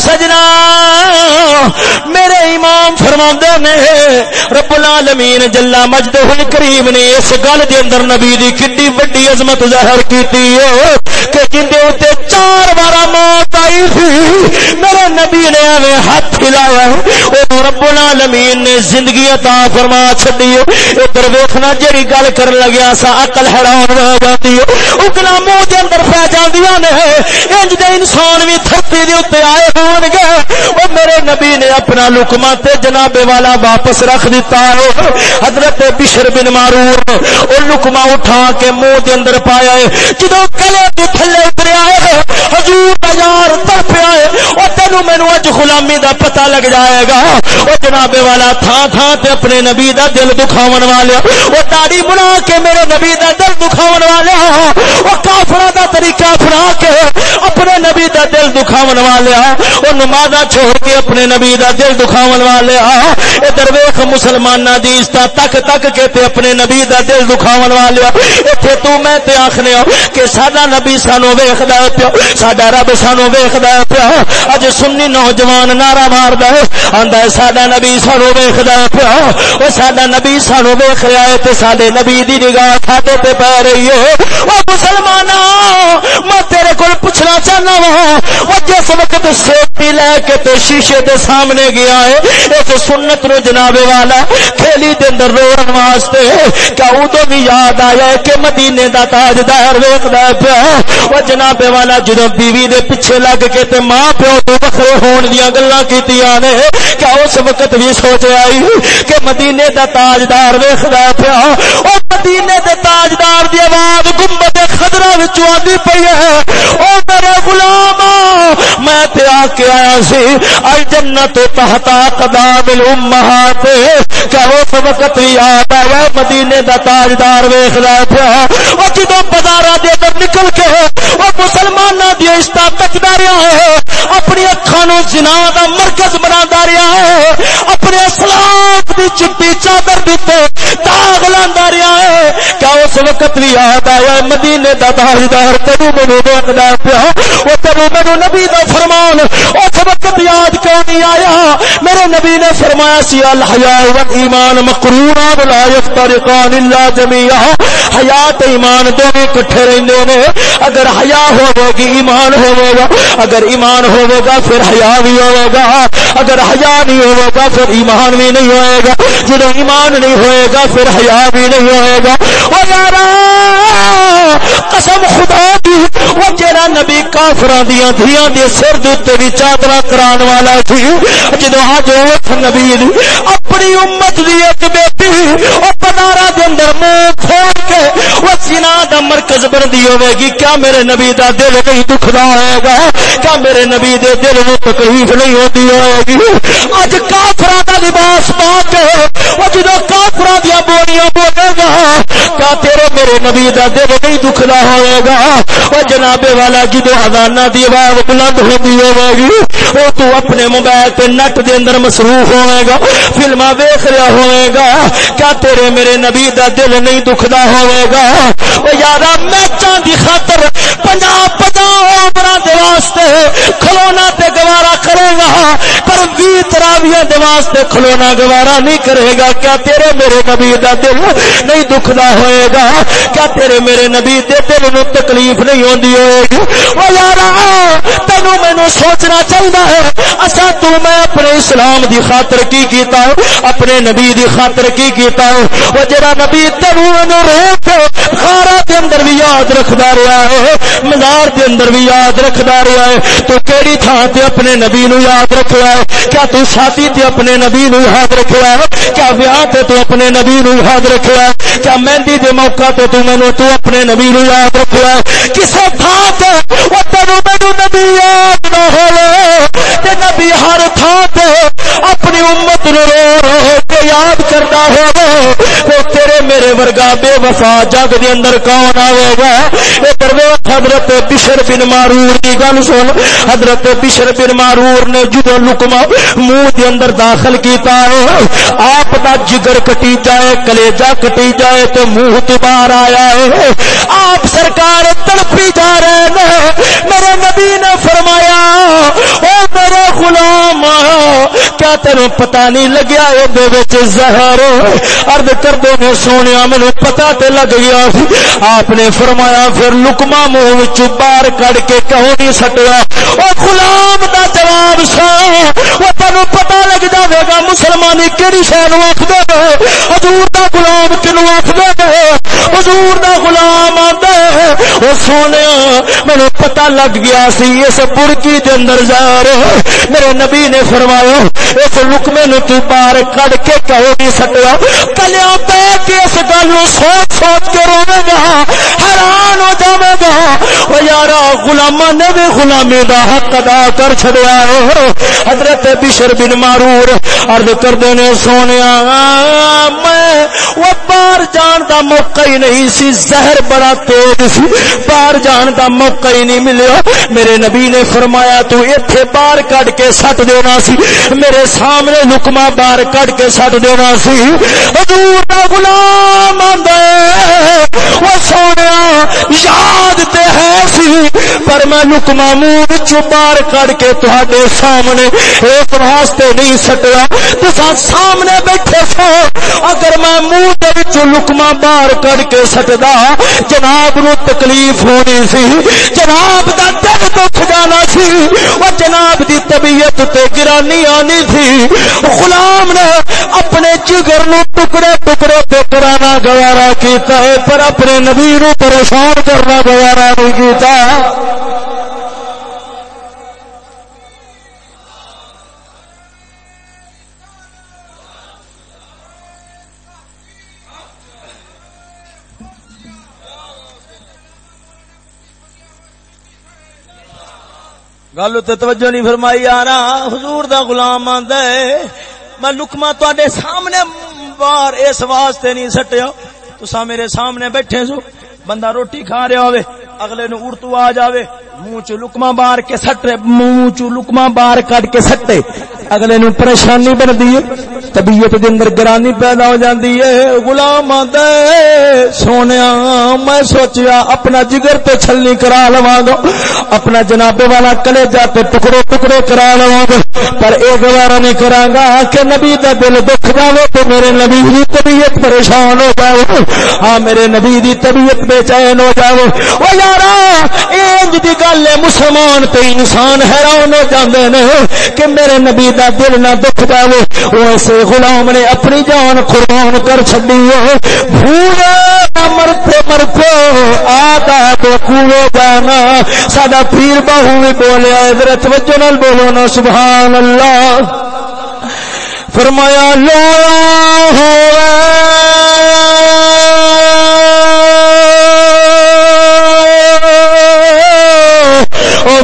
سجنا، میرے امام فرما نے، رب العالمین جلا مجد ہوئی کریم نے اس گل دے اندر نبی دی کڈی وڈی عظمت ظاہر کیتی ہے کہ جندے اوتے چار بار موت آئی تھی۔ میرے نبی نے ایویں ہاتھ ہلایا او رب العالمین نے زندگی عطا فرما چھڈی ادھر ویکھنا جڑی گل کرن لگیا سا، عقل حیران ہو جاتی ہے۔ اگلا منہ دے اندر پہ جاندیاں نے، انج دے انسان وی دھرتی دے اوتے آئے ہون گے او میرے نبی نے اپنا لقمہ تے جناب والا واپس رکھ دیتا ہے۔ حضرت بشر بن مارور او لقمہ اٹھا کے منہ دے اندر پایا ہے۔ جدوں کلے تو تھلے اتریا ہے حضور دا یار تڑپیا ہے۔ او تینو مینوں اج غلامی دا پتہ لگ جائے گا۔ او جناب والا تھا تھا تے اپنے نبی دا دل دکھاون والے۔ او داڑھی بنا کے میرے نبی دا دل دکھاون والے۔ او کافراں دا طریقہ اپنا کے اپنے نبی دا دل دکھاون والے او نمازاں چھوڑ کے اپنے نبی دا دل دکھاون والے ادھر ویکھ مسلماناں دی عزت تک تک کے تے اپنے نبی دا دل دکھاون والے ایتھے تو میں تے آکھنے کہ ساڈا نبی سانو ویکھدا ہے پیا، ساڈا رب سانو ویکھدا ہے پیا۔ اج سنی نوجوان نعرہ ماردا ہے، آندا ہے ساڈا نبی سانو ویکھدا ہے پیا۔ او ساڈا نبی سانو ویکھ رہا ہے تے ساڈے نبی دی نگاہ ساڈے تے پے رہی ہے۔ او مسلماناں، میں تیرے کول پوچھنا چاہنا وا او جس وقت سیفٹی لے کے تے شیشے دے سامنے گیا ہے۔ اس سنت نو جناب والا کھیلی دے اندر روڑن واسطے کیا ادو بھی یاد آیا کہ مدینے دا تاجدار ویکھدا پیا۔ او جناب والا جدوں بیوی دے پیچھے لگ کے تے ماں پیو تو بکھرے ہون دیاں گلاں کیتیاں نے، کیا اس وقت بھی سوچ آئی کہ مدینے دا تاجدار ویکھدا پیا۔ او مدینے دے تاجدار دی آواز گنبد خضرا وچوں آندی پئی ہے۔ او میرے غلام میں تے آ کے آیا سی۔ الجنت تحت قدام الامہات۔ کہ اس وقت بھی یاد آیا، مدینے دا تاجدار ویکھ لیا تھا۔ او جدوں بازاراں دے اندر نکل کے او مسلماناں دی عزت تکدا رہیا ہے، اپنی اکھاں نو زنا دا مرکز بنادا رہیا ہے، اپنے اسلام دی چٹی چادر دتے داغ لاندا رہیا ہے۔ کیا اس وقت بھی یاد آیا مدینے دا تاجدار تینو مینوں ویکھدا پیا؟ او تینو مینوں نبی دا فرمان، اس وقت یاد کیوں نہیں آیا؟ میرے نبی نے فرمایا سی الحیا ایمان مقرون ولا یفترقان الا جميعا حیات ایمان دونوں اکٹھے رہندے نے۔ اگر حیا ہوے گی ایمان ہوے گا اگر ایمان ہوے گا پھر حیا بھی ہوے گا اگر حیا نہیں ہوے گا پھر ایمان بھی نہیں ہوے گا جب ایمان نہیں ہوے گا پھر حیا بھی نہیں ہوے گا او یارا، قسم خدا دی او جڑا نبی کافراں دیاں دھیاں دے سر دے تے بھی چادر کران والا سی، جدو اج اس نبی دی اپنی امت دی ایک بیٹی، او پنارا دے اندر منہ کھول کے او سینا دا مرکز بندی ہوے گی۔ کیا میرے نبی دا دل نہیں دکھدا ہوئے گا، کیا میرے نبی دے دل نو تکلیف نہیں ہوتی ہوئے گی؟ اج کافراں دا لباس پا کے او جدوں کافراں دی بولیاں بولے گا میرے نبی دا دل نہیں دکھدا ہوئے گا۔ او جناب والا جدوں اذاناں دی آواز بلند ہوندی ہوے گی، او تو اپنے موبائل تے نٹ دے اندر مصروف ہوے گا۔ فلماں ویکھ رہا ہوے گا۔ کیا تیرے میرے نبی دا دل نہیں دکھدا ہوے گا؟ او یارا، میچاں دی خاطر 50 50 عمراں دے واسطے کھلونا تے گوارا کرے گا۔ پر وی تراویہ دے واسطے کھلونا گوارا نہیں کرے گا۔ کیا تیرے میرے نبی دا دل نہیں دکھدا ہوئے گا؟ کیا تیرے میرے نبی دے دل نو تکلیف نہیں ہوندی ہوئے؟ گی او یارا تینو مینوں سوچنا چاہیدا ہے۔ اسا تو میں اپنے اسلام دی خاطر کی کیتا ہوں؟ اپنے نبی دی خاطر کی کیتا ہوں؟ او جڑا نبی تینو نو روح خارا دے اندر بھی یاد رکھدا رہیا ہے، مزار دے اندر بھی یاد رکھدا رہیا ہے۔ تو کیڑی تھان تے اپنے نبی نو یاد رکھیا ہے؟ کیا تو شادی تے اپنے نبی نو یاد رکھیا ہے؟ کیا بیاہ تے تو اپنے نبی نو یاد رکھیا ہے؟ کیا مہندی دے موقع تے تو مینوں تو اپنے نبی نو یاد رکھیا کسی کسے تھان تے او تینو نبی یاد نہ ہو تے نبی ہر تھان تے اپنی امت نو رو رو کے یاد کردا ہوے تے تیرے میرے ورگا بے وفا جگ دے اندر کون آوے گا؟ اے پروے حضرت بشر بن مارور دی گل سن۔ حضرت بشر بن مارور نے جدو لکما منہ دے اندر داخل کیتا ہے، آپ دا جگر کٹی جائے کلیجا کٹی جائے تو منہ تو باہر آیا ہے۔ آپ سرکار تڑپی جا رہے ہیں۔ میرے نبی نے فرمایا، او میرے غلام کیا تینوں پتہ نہیں لگیا اے زہر۔ عرض کر دے نے سونیا مینوں پتہ تے لگ گیا آپ نے فرمایا، پھر لکما منہ وچ باہر کڈ کے کہوں نہیں سٹیا؟ او غلام دا جواب سا او تینوں پتہ لگ جاوے گا مسلمانی کیڑی شے نو آکھدے حضور دا غلام کینو آکھدے حضور دا غلام آندا او سونیا مینوں پتہ لگ گیا سی، اس برکی دے اندر زہر میرے نبی نے فرمایا، اس لکمے نو تو باہر کڈ کے کہو نہیں سٹیا؟ کلیاں پہ کے اس گل نو سوچ سوچ کے روے گا، حیران ہو جاوے گا۔ او یارا، غلاماں نے بھی غلامی دا حق ادا کر چھڑیا ہے۔ حضرت بشر بن مارور عرض کردے نے سونیا، میں وہ باہر جان دا موقع ہی نہیں سی، زہر بڑا تیز سی۔ باہر جان دا موقع ہی نہیں ملیا۔ میرے نبی نے فرمایا، تو ایتھے باہر کٹ کے سٹ دینا سی۔ میرے سامنے لکما باہر کٹ کے سٹ دینا سی۔ حضور دا غلام آندا وہ سونیا یاد تے ہے سی پر میں لکما منہ وچوں باہر کڈ کے تہاڈے سامنے ایک واسطے نہیں سٹیا تساں سامنے بیٹھے سو۔ اگر میں منہ دے لکما باہر کڈ کے سٹدا، جناب نو تکلیف ہونی سی۔ جناب دا دل دکھ جانا سی۔ او جناب دی طبیعت تے گرانی آنی تھی غلام نے اپنے جگر نو ٹکڑے ٹکڑے تے کرانا گوارا کیتا ہے، پر اپنے نبی نو پریشان کرنا گوارا نہیں کیتا۔ گل تو توجہ نہیں فرمائی آ رہا حضور دا غلام آندا ہے۔ میں لکما تے سامنے بار اس واسطے نہیں سٹیا۔ تسا میرے سامنے بیٹھے سو۔ بندہ روٹی کھا رہا ہوئے۔ اگلے نو اڑتو آ جاوے، منہ چ لکما بار کے سٹے، منہ چ لکما بار کٹ کے سٹے۔ اگلے نو پریشانی بن دی طبیعت دے اندر گرانی پیدا ہو جاندی ہے۔ غلام آندا سونیا میں سوچیا اپنا جگر تے چھلنی کرا لواں گا۔ اپنا جناب والا کلیجا تے ٹکڑے ٹکڑے کرا لواں گا۔ پر اے گوارا نہیں کراں گا کہ نبی دا دل دکھ جاوے تے میرے نبی دی طبیعت پریشان ہو جاوے۔ ہاں میرے نبی دی طبیعت بے چین ہو جاوے۔ او یارا انج دی گل ہے، مسلمان تے انسان حیران ہو جاندے نے کہ میرے نبی دا دل نہ دکھ جاوے۔ او ایسے غلام نے اپنی جان قربان کر چھڈی ہے۔ بھولے مرتے مرتے آتا تو کوے جانا۔ ساڈا پیر باہو بھی بولیا ادھر توجہ نال بولو نا، سبحان اللہ۔ فرمایا لو ہو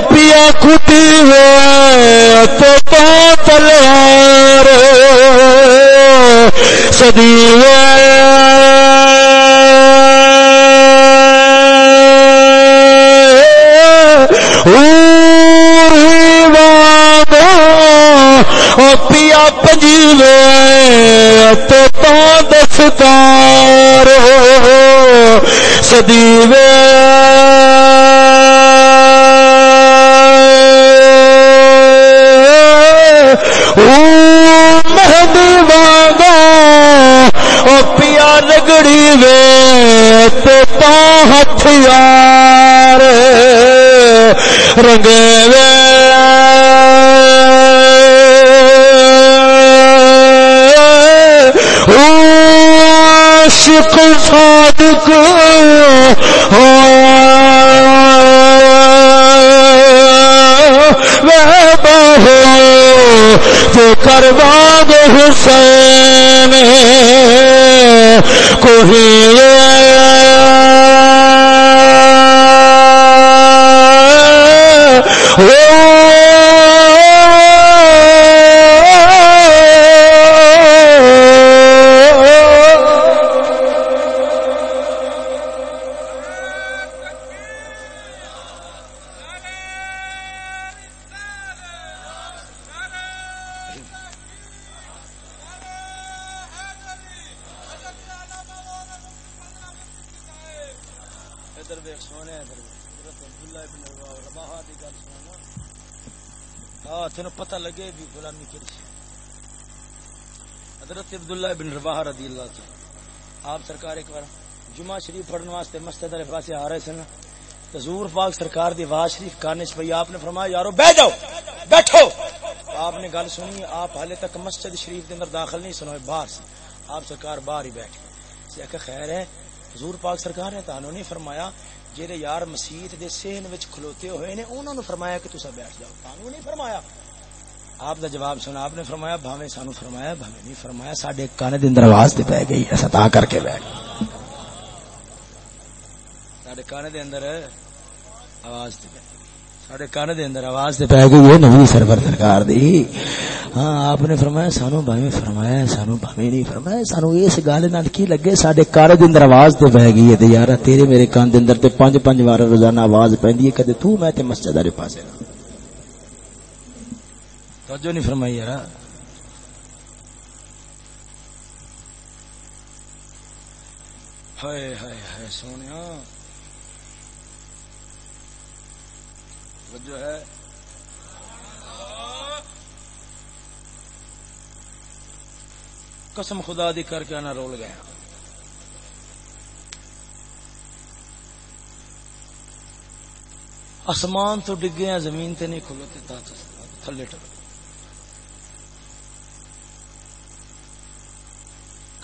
پیا کٹی تو تلوار سدی پیا پجیوے تو دستار سدیوے مہدی واگا او پیا لگڑی وے تو ہتھیار رنگے عاشق صادق حسین کوئی عبداللہ بن رواح رضی اللہ عنہ۔ آپ سرکار ایک بار جمعہ شریف پڑھنے واسطے مسجد والے پاسے آ رہے سن۔ حضور پاک سرکار دی آواز شریف کانے چ پئی آپ نے فرمایا، یارو، بیٹھ جاؤ، بیٹھو۔ آپ نے گل سنی، آپ حالے تک مسجد شریف دے اندر داخل نہیں سنوئے باہر سے آپ سرکار باہر ہی بیٹھ گئے۔ کہ خیر ہے، حضور پاک سرکار نے تانوں نہیں فرمایا جہے یار مسیت دے سہن وچ کھلوتے ہوئے نے انہوں نے فرمایا کہ تسا بیٹھ جاؤ۔ تانوں نہیں فرمایا۔ آپ کا جواب سنا آپ نے فرمایا بھاوے سانو فرمایا بھاوے نہیں فرمایا سڈے کان دن آواز تے پی گئی، ایسا تا کر کے بیٹھ۔ سڈے کان دے اندر آواز تے سڈے کان دے اندر آواز تے پی گئی ہے نبی سرور سرکار دی۔ ہاں آپ نے فرمایا، سانو بھاوے فرمایا، سانو بھاوے نہیں فرمایا، سانو اس گل نال کی لگے سڈے کان دے اندر آواز تے پی گئی ہے۔ تے یار تیرے میرے کان دے اندر تے پانچ پانچ بار روزانہ آواز پیندی ہے، کدے تو میں تے مسجد والے پاسے توجہ نہیں فرمائی یار۔ ہائے ہائے ہائے سونے توجہ ہے۔ قسم خدا دی کر کے آنا رول گیا۔ آسمان تو ڈگے زمین تے نہیں، کھلوتے تھلے ٹر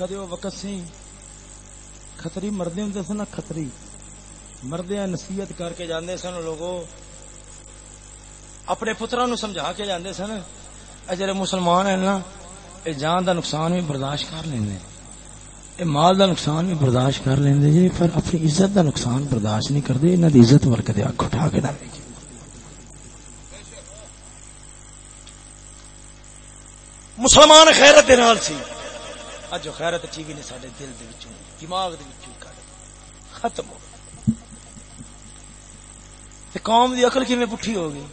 کدے وہ وقت سی خطری مردے ہوں سن خطری مردے نصیحت کر کے جاندے سن لوگوں اپنے پترا نو سمجھا کے جاندے سن اے جڑے مسلمان ہیں نا اے جان دا نقصان بھی برداشت کر لیندے اے مال دا نقصان بھی برداشت کر لیندے جی پر اپنی عزت دا نقصان برداشت نہیں کردے انہاں دی عزت ور کدے اکھ اٹھا کے نہ مسلمان خیرت دے نال سی اج خیرت ٹی وی نے سارے دل دے وچوں، دماغ دے وچوں کر ختم ہو تے قوم دی عقل کیویں پٹھی ہو گئی؟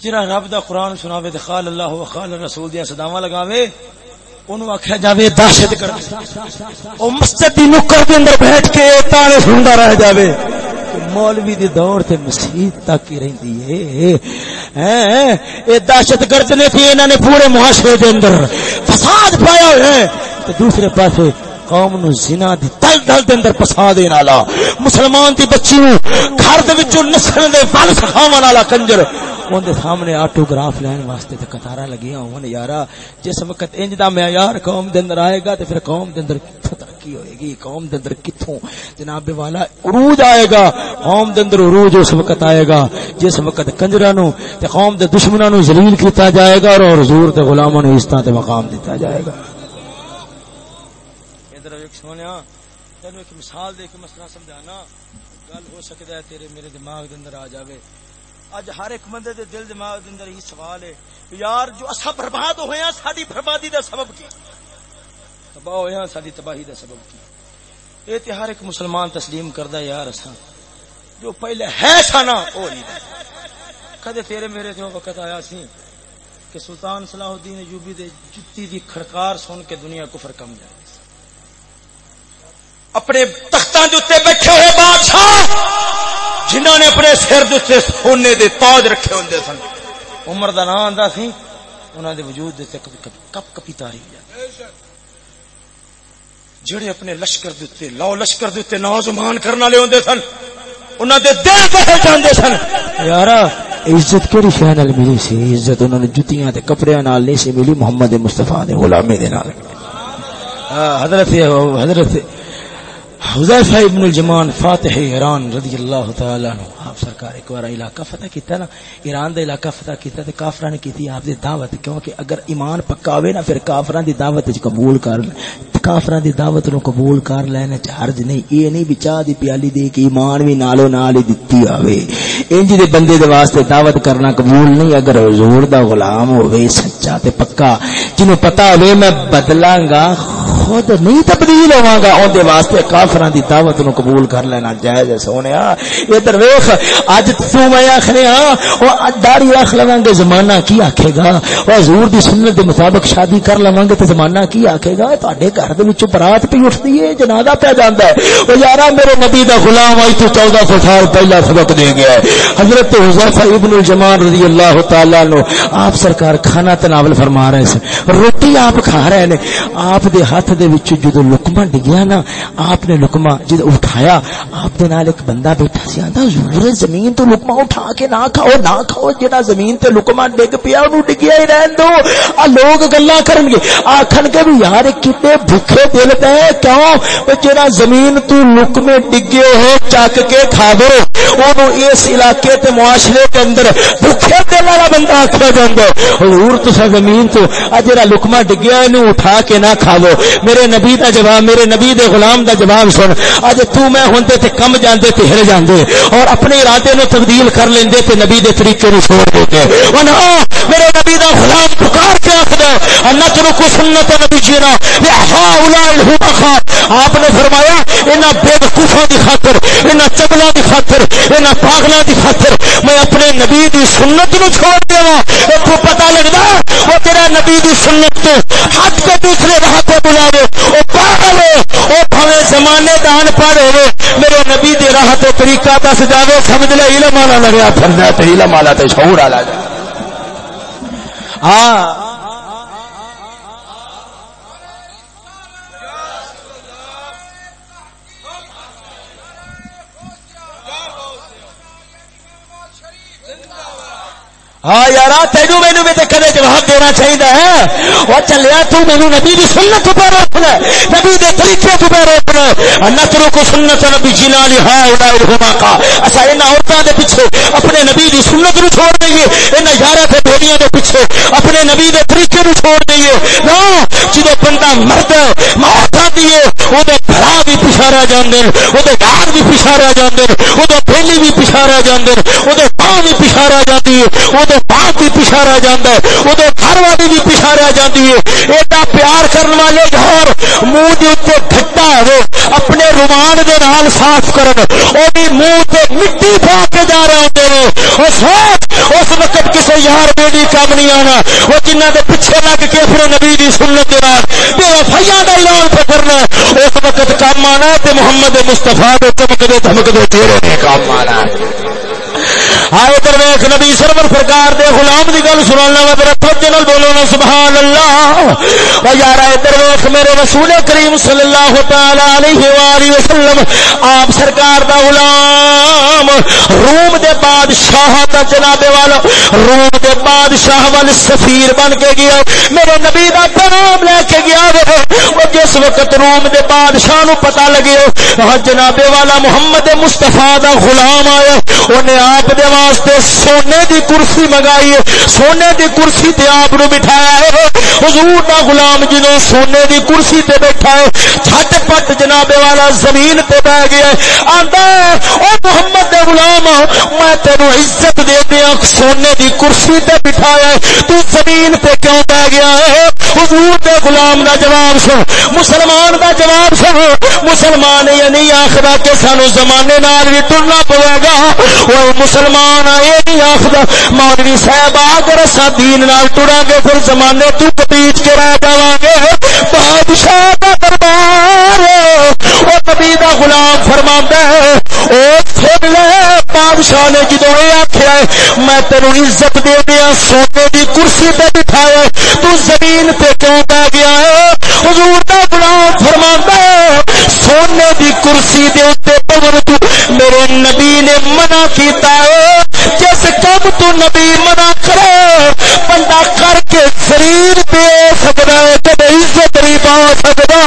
جڑا رب دا قرآن سناوے تے خال اللہ و خال رسول دیاں صداواں لگاوے، اونوں آکھیا جاوے، دہشت گرد او مسجد دی نکر دے اندر بیٹھ کے تانے سندا رہ جاوے۔ مولوی دی دور تے مسجد تک ہی رہندی ہے۔ اے دہشت گرد نے تھی انہاں نے پورے معاشرے دے اندر فساد پایا ہوا ہے۔ تے دوسرے پاسے قوم نو زنا دی دل دل دے اندر پسا دین والا مسلمان دی بچی نو گھر دے وچوں نسل دے ول سکھاون والا کنجر۔ اون دے سامنے آٹوگراف لین واسطے تے قطاراں لگیاں ہون، یارا، جس وقت انج دا معیار قوم دے اندر آئے گا تے پھر قوم دے اندر ترقی ہوئے گی، قوم دے اندر کتھوں؟ جناب والا، عروج آئے گا، قوم دے اندر عروج اس وقت آئے گا۔ جس وقت کنجراں نو تے قوم دے دشمناں نو ذلیل کیتا جائے گا اور حضور تے غلاماں نو عزت تے مقام دتا جائے گا۔ ادھر ایک سونیا، تینو ایک مثال دے کے مسئلہ سمجھانا۔ گل ہو سکتا ہے تیرے میرے دماغ دے اندر آ جاوے۔ اج ہر ایک بندے دے دل دماغ دے اندر یہ سوال ہے، یار جو اسا برباد ہوئے ہیں ساری بربادی دا سبب کی تباہ ہوئے ہیں، ساری تباہی دا سبب کی اے تے ہر ایک مسلمان تسلیم کردہ یار اسا جو پہلے ہے سانا، او نہیں۔ کدے تیرے میرے تے وقت آیا سی کہ سلطان صلاح الدین ایوبی دے جتی دی کھڑکار سن کے دنیا کفر کم جائے۔ اپنے تختاں دے بیٹھے ہوئے بادشاہ جنہوں نے اپنے سر دے سونے دے تاج رکھے ہوندے سن۔ عمر دا نام آندا سی، انہاں دے وجود دے کپ کپی تاری جڑے اپنے لشکر دے تے لاؤ لشکر دے تے نازمان کرن والے ہوندے سن انہاں دے دل کہے جاندے سن۔ یارا عزت کیڑی شے نال ملی سی؟ عزت انہاں نے جتیاں تے کپڑیاں نال نہیں سی ملی محمد مصطفی دے غلامے دے نال۔ حضرت حضرت حذیفہ ابن الجمان فاتح ایران رضی اللہ تعالی عنہ. آپ سرکار، ایک بار علاقہ فتح کیتا نا، ایران دا علاقہ فتح کیتا تے کافراں نے کیتی آپ دی دعوت، کیونکہ اگر ایمان پکا ہوے نا، پھر کافراں دی دعوت وچ قبول کر، کافراں دی دعوت نو قبول کر لینا چارج نہیں. اے نہیں بھی چاہ دی پیالی دے کہ ایمان بھی نالو نال ہی دتی آوے. انج دے بندے دے واسطے دعوت کرنا قبول نہیں، اگر حضور دا غلام ہوے سچا تے پکا۔ جنوں پتہ ہوے میں بدلاں گا خود نہیں تبدیل ہوا گا اون دے واسطے کافراں دی دعوت نو قبول کر لینا جائز ہے سونیا ادھر ویکھ اج تو میں آخنے ہاں او داڑھی رکھ لواں گے زمانہ کی آکھے گا؟ او حضور دی سنت دے مطابق شادی کر لواں گے تے زمانہ کی آکھے گا؟ تواڈے گھر دے وچوں برات پہ اٹھدی ہے، جنازہ پہ جاندا ہے۔ او یارا، میرے نبی دا غلام اج تو 1400 سال پہلا سبق دے گیا ہے۔ حضرت حذیفہ ابن الجمان رضی اللہ تعالی عنہ، آپ سرکار کھانا تناول فرما رہے ہیں۔ روٹی آپ کھا رہے ہیں آپ دے ہاتھ دے وچ جدو لقمہ ڈگیا نا، آپ نے لقمہ جدو اٹھایا، آپ دے نال ایک بندہ بیٹھا سی، آندا، حضور، زمین تو لقمہ اٹھا کے نہ کھاؤ نہ کھاؤ، جڑا زمین تے لقمہ ڈگ پیا، اونوں ڈگیا ہی رہن دو۔ آ لوگ گلاں کرن گے۔ آکھن کے بھی، یار کتے بھوکے دل تے کیوں؟ او جڑا زمین تو لقمے ڈگے ہو، چک کے کھا دو اونوں اس علاقے تے معاشرے کے اندر بھوکے دل والا بندہ آکھیا جاندا حضور تو تسا زمین تو۔ آ جڑا لقمہ ڈگیا اینو اٹھا کے نہ کھاو میرے نبی دا جواب، میرے نبی دے غلام دا جواب سن۔ اج تو میں ہوندے تے کم جاندے تے ہر جاندے۔ اور اپنے ارادے نو تبدیل کر لیندے تے نبی دے طریقے نو چھوڑ دے ورنہ میرے نبی دا غلام پکار کے آکھدا اللہ ترو کو سنت نبی جینا یا ہاؤلا الہما آپ نے فرمایا، انہاں بے وقوفاں دی خاطر، انہاں چبلاں دی خاطر، انہاں پاگلاں دی خاطر میں اپنے نبی دی سنت نو چھوڑ دیواں۔ اے تو پتہ لگدا وہ تیرا نبی دی سنت تو ہٹ کے دوسرے راہ پہ بلاوے او پاگل او بھویں زمانے دان پڑ ہوے میرے نبی دی راہ تے طریقہ دس جاوے، سمجھ لے، علم والا لگیا پھرنا تے علم والا تے شعور والا جا۔ ہاں۔ ہاں یار تینو مینو بھی کدے جواب دینا چاہیے وہ چلیا تینو نبی کی سنت پہ روکنا نبی دے طریقے تو پہ روکنا نچرو کو سنت نبی جینا ہا کا اچھا ان عورتوں کے پیچھے اپنے نبی کی سنت نو چھوڑ دئیے۔ ان یار کے بولیاں کے پیچھے اپنے نبی دے طریقے نو چھوڑ دئیے۔ نہ جدو بندہ مرد موت آتی ہے وہ بھرا بھی پیچھا رہ جاندے وہ یار بھی پیچھا رہ جاندے وہ بیلی بھی پیچھا رہ جاندے وہ پاں بھی پیچھا رہ جاتی ہے ادو باپ بھی پیچھا رہ جاتا ہے ادو گھر والی بھی پیچھا رہ جاتی ہے۔ ایڈا پیار کرنے والے گھر، منہ کے اتنے کھٹا ہو اپنے رومان دے نال صاف کرن۔ وہ بھی منہ سے مٹی پا کے جا رہے ہوتے ہیں اور سوچ اس وقت کسی یار بیٹی کام نہیں آنا۔ وہ جنہ کے پیچھے لگ کے اپنے نبی دی سنت کے بعد بے وفائی کا اعلان پہ کرنا اس وقت کام آنا تو محمد مستفا کے چمکتے دھمکتے چہرے نے کام آنا آئے درویش نبی سرور سرکار دے غلام دی گل سنانا وا میرا توجہ نال بولو نا سبحان اللہ او یار آئے درویش میرے رسول کریم صلی اللہ تعالی علیہ والہ وسلم، آپ سرکار دا غلام، روم دے بادشاہ دا جناب والا، روم دے بادشاہ وال سفیر بن کے گیا۔ میرے نبی دا پیغام لے کے گیا وہ جس وقت روم دے بادشاہ نو پتہ لگے ہاں جناب والا محمد مصطفی دا غلام آیا، اونے آپ دے واسطے سونے دی کرسی منگائی سونے دی کرسی تے آپ نو بٹھایا ہے۔ حضور دا غلام جنوں سونے دی کرسی تے بیٹھا ہے جھٹ پٹ جناب والا زمین تے بہ گیا آندا او محمد دے غلام، میں تینو عزت دے دیا سونے دی کرسی تے بٹھایا ہے۔ تو زمین تے کیوں بہ گیا ہے؟ حضور دے غلام دا جواب سن۔ مسلمان دا جواب سن۔ مسلمان یہ نہیں آخر کہ سانو زمانے نال بھی ٹرنا پوے گا۔ وہ مسلمان یہ نہیں آخر مولوی صاحب اگر اسا دین نال ٹرا گے پھر زمانے تو کپیچ کے رہ جاواں گے بادشاہ دا دربار او نبی دا غلام فرماندا ہے او سن لے بادشاہ نے جدوں اے آکھیا ہے میں تینو عزت دے دیا سونے دی کرسی تے بٹھایا تو زمین تے کیوں پہ گیا ہے حضور دا غلام فرماندا ہے سونے دی کرسی دے اوتے پور تو میرے نبی نے منع کیتا ہے جس کم تو نبی منع کرے بندہ کر کے شریر دے سکدا ہے تے عزت نہیں پا سکدا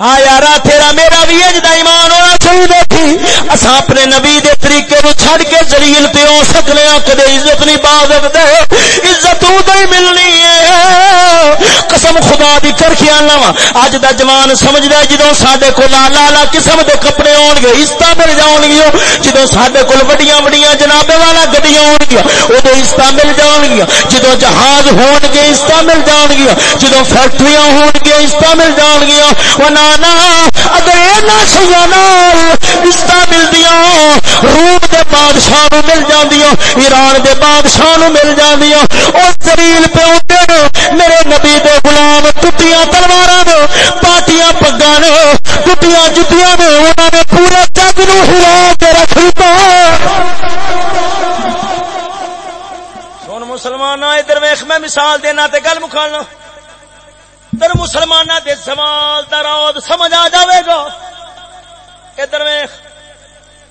ہاں یار تیرا میرا بھی اج ایمان ہونا چاہیے تھی۔ اصا اپنے نبی دے طریقے نو چھڑ کے زلیل پہ ہو سکنے ہاں کدے عزت نہیں پا سکتے عزت ادو ہی ملنی ہے۔ قسم خدا دی کر کے آنا وا۔ اج دا جوان سمجھدا ہے، جدوں ساڈے کو لالا لا قسم دے کپڑے ہون گے عزت مل جاون گیا جدوں ساڈے کول وڈیاں وڈیاں جناب والا گڈیاں ہون گیا اودے عزت مل جان گیا جدوں جہاز ہون گے عزت مل جان گیا جدوں فیکٹریاں ہون گے عزت مل جان گیا ورنہ اگر عزت ملدیا روم دے بادشاہ نو مل جاندیا ایران دے بادشاہ نو مل جاندیا اور زریل پہ ہوتے میرے نبی دے غلام ٹوٹیاں تلوار نے پاٹیاں پگا نے ٹوٹیاں جتیاں نے انہوں نے پورے جگ نو ہلا کے رکھ دیا سن مسلمان ادھر ویخ میں مثال دینا تے گل مکھانا۔ ادھر مسلمان دے سوال دا راود سمجھ آ جاوے گا۔ ادھر میں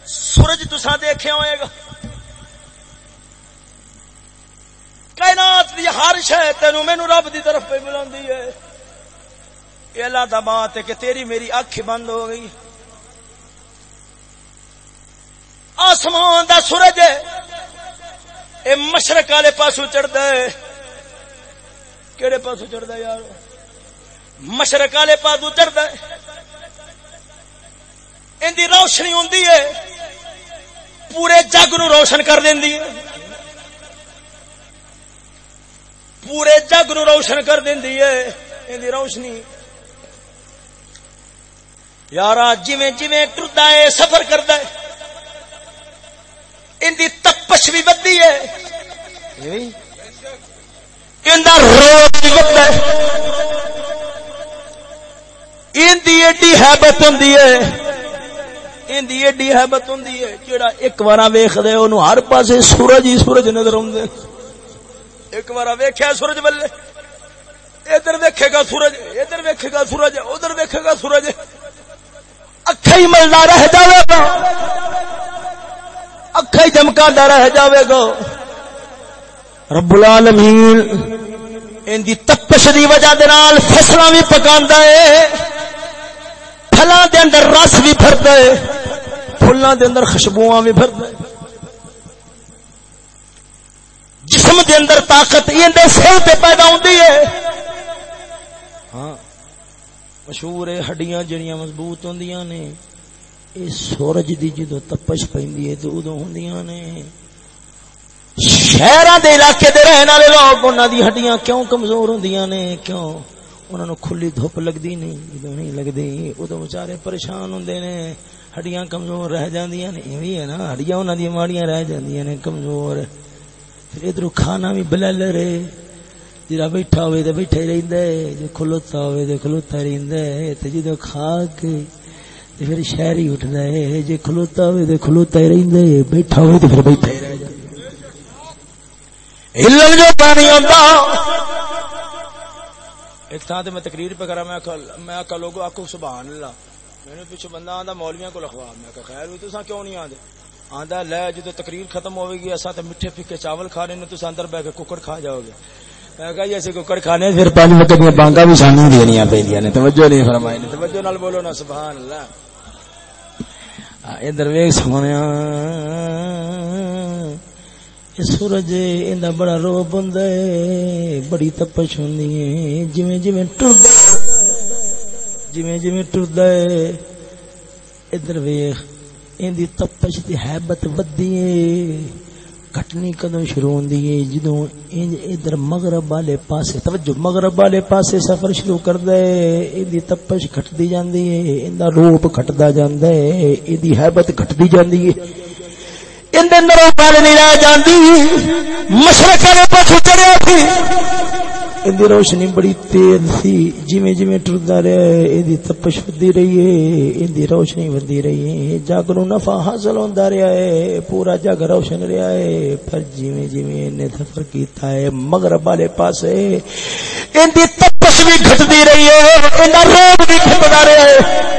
سورج تسا دیکھے ہوئے گا کائنات دی ہر شہ تینو مینو رب دی طرف پہ ملاندی ہے؟ یہ اللہ دا بات ہے کہ تیری میری اکھ بند ہو گئی۔ آسمان دا سورج ہے۔ اے مشرق والے پاسو چڑھتا ہے۔ کہڑے پاسو چڑھتا ہے یار مشرق والے پاسو چڑھتا ہے۔ ان دی روشنی ہوں پورے جگ نو روشن کر دینی پورے جگ نو روشن کر دینی ہے۔ دی روشنی۔ یار جی جی ٹرتا ہے سفر کرتا ہے۔ ان دی تپش بھی بدی ہے۔ ان بھی ہے۔ ایڈی جہاں ایک بار ویخ دے ان ہر پاس سورج ہی سورج نظر آدھے ایک بار ویخیا سورج بلے۔ ادھر ویکھے گا سورج، ادھر ویکھے گا سورج، ادھر ویکھے گا سورج۔ اکھا ہی ملنا رہ جائے گا۔ اکھا ہی چمکا رہ جائے گا۔ رب العالمین، ان دی تپش دی وجہ دے نال فصلاں بھی پکاندا ہے پھلاں دے اندر رس بھی بھردا ہے پھلاں دے اندر خوشبوواں بھی بھردا ہے جسم دے اندر طاقت این دے سر تے پیدا ہوندی ہے۔ ہاں مشہور ہے، ہڈیاں جڑیاں مضبوط ہوندیاں نے۔ اے سورج دی جدو تپش پیندی ہے تو ادو ہوندیاں نے۔ شہر دے علاقے دے رہن والے لوگ انہوں دی ہڈیاں کیوں کمزور ہوں نے؟ کیوں؟ انہوں نے کھلی دھوپ لگتی نہیں جدو نہیں لگتی ادو بچارے پریشان ہوں نے۔ ہڈیاں کمزور رہ جاندیاں نے یہ ہے نا، ہڈیاں انہوں دی ماڑیاں رہ جاندیاں نے، کمزور۔ پھر ادھر کھانا بھی بلل رہے۔ جا بیٹھا ہوئے تو بیٹھا ہی رہتا ہے جو کھلوتا ہوئے تو کھلوتا رہتا ہے تو جدو کھا کے پھر شہر ہی اٹھتا ہے جی کھلوتا ہوئے تو کھلوتا ہی رہتا ہے بیٹھا ہوئے تو پھر بیٹھا ہی رہ جائے ہلن جو پانی آتا ایک تھان میں تقریر پہ کرا میں میں آکا لوگو آکو سبحان اللہ۔ میرے پیچھے بندہ آندا، مولویاں کو لکھوا میں کہ خیر تو سا کیوں نہیں آندے؟ آندا، لے جدو تقریر ختم ہوے گی اسا تے میٹھے پھکے چاول کھا رہے نے تو اندر بیٹھ کے ککڑ کھا جاؤ گے۔ میں کہا ککڑ کھانے پھر پانچ وقت دی بانگا بھی دینیاں پیندیاں نے۔ توجہ نہیں فرمائی نے توجہ نال بولو نا، سبحان اللہ۔ ادھر ویکھ سونیا سورج اندا بڑا رو بندا ہے، بڑی تپش ہوندی ہے۔ جویں جویں ٹردا جویں جویں ٹردا ہے۔ ادھر ویکھ۔ ان دی تپش دی حیبت ودی ہے کٹنی کدوں شروع ہوندی ہے جدوں انج ادھر مغرب والے پاسے، توجہ، مغرب والے پاسے سفر شروع کردا ہے ان دی تپش گھٹدی جاندی ہے ان دا روپ گھٹدا جاندا ہے ان دی حیبت گھٹدی جاندی ہے ان دے اندر گل نہیں رہ جاندی مشرق والے پاسے چڑھیا تھی دی روشنی بڑی تیز سی جویں جویں ٹردا رہا ہے ایدی تپش ودی رہی ہے ایدی روشنی ودی رہی ہے جگ نو نفع حاصل ہوندا رہیا ہے پورا جگ روشن رہیا ہے پر جویں جویں نے سفر کیتا ہے مغرب والے پاسے ایندی تپش بھی گھٹدی رہی ہے ایندا روب بھی گھٹدا رہیا ہے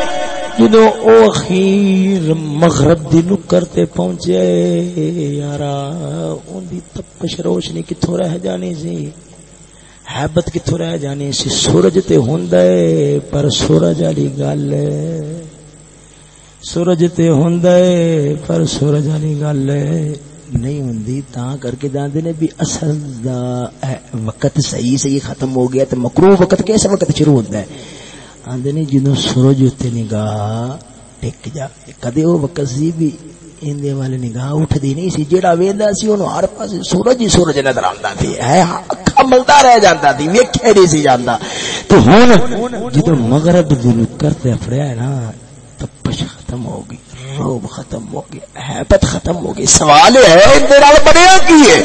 جدو او اخیر مغرب دی نکر تے پہنچے یارا اون دی تپش روشنی کتھوں رہ جانی سی حیبت کتوں رہ جانی سی سورج تے ہوندا ہے پر سورج والی گل سورج تے ہوندا ہے پر سورج والی گل نہیں ہوندی تا کر کے جاندے نے بھی اصل دا وقت صحیح صحیح ختم ہو گیا تے مکروہ وقت کیسے وقت شروع ہوندا ہے آندے نے جنوں سورج تے نگاہ ٹک جا کدے وہ وقت سی بھی اندے والے نگاہ اٹھ دی نہیں سی جیڑا ویندا سی اونوں ہر پاسے سورج ہی سورج نظر آندا سی ہے اکھا رہ جاندا سی ویکھے نہیں سی جاندا۔ تو ہن جدوں مغرب دی کرتے پھڑیا ہے نا، تپش ختم ہو گئی۔ روب ختم ہو گیا حیبت ختم ہو گئی۔ سوال ہے اندے نال بنیا کی ہے؟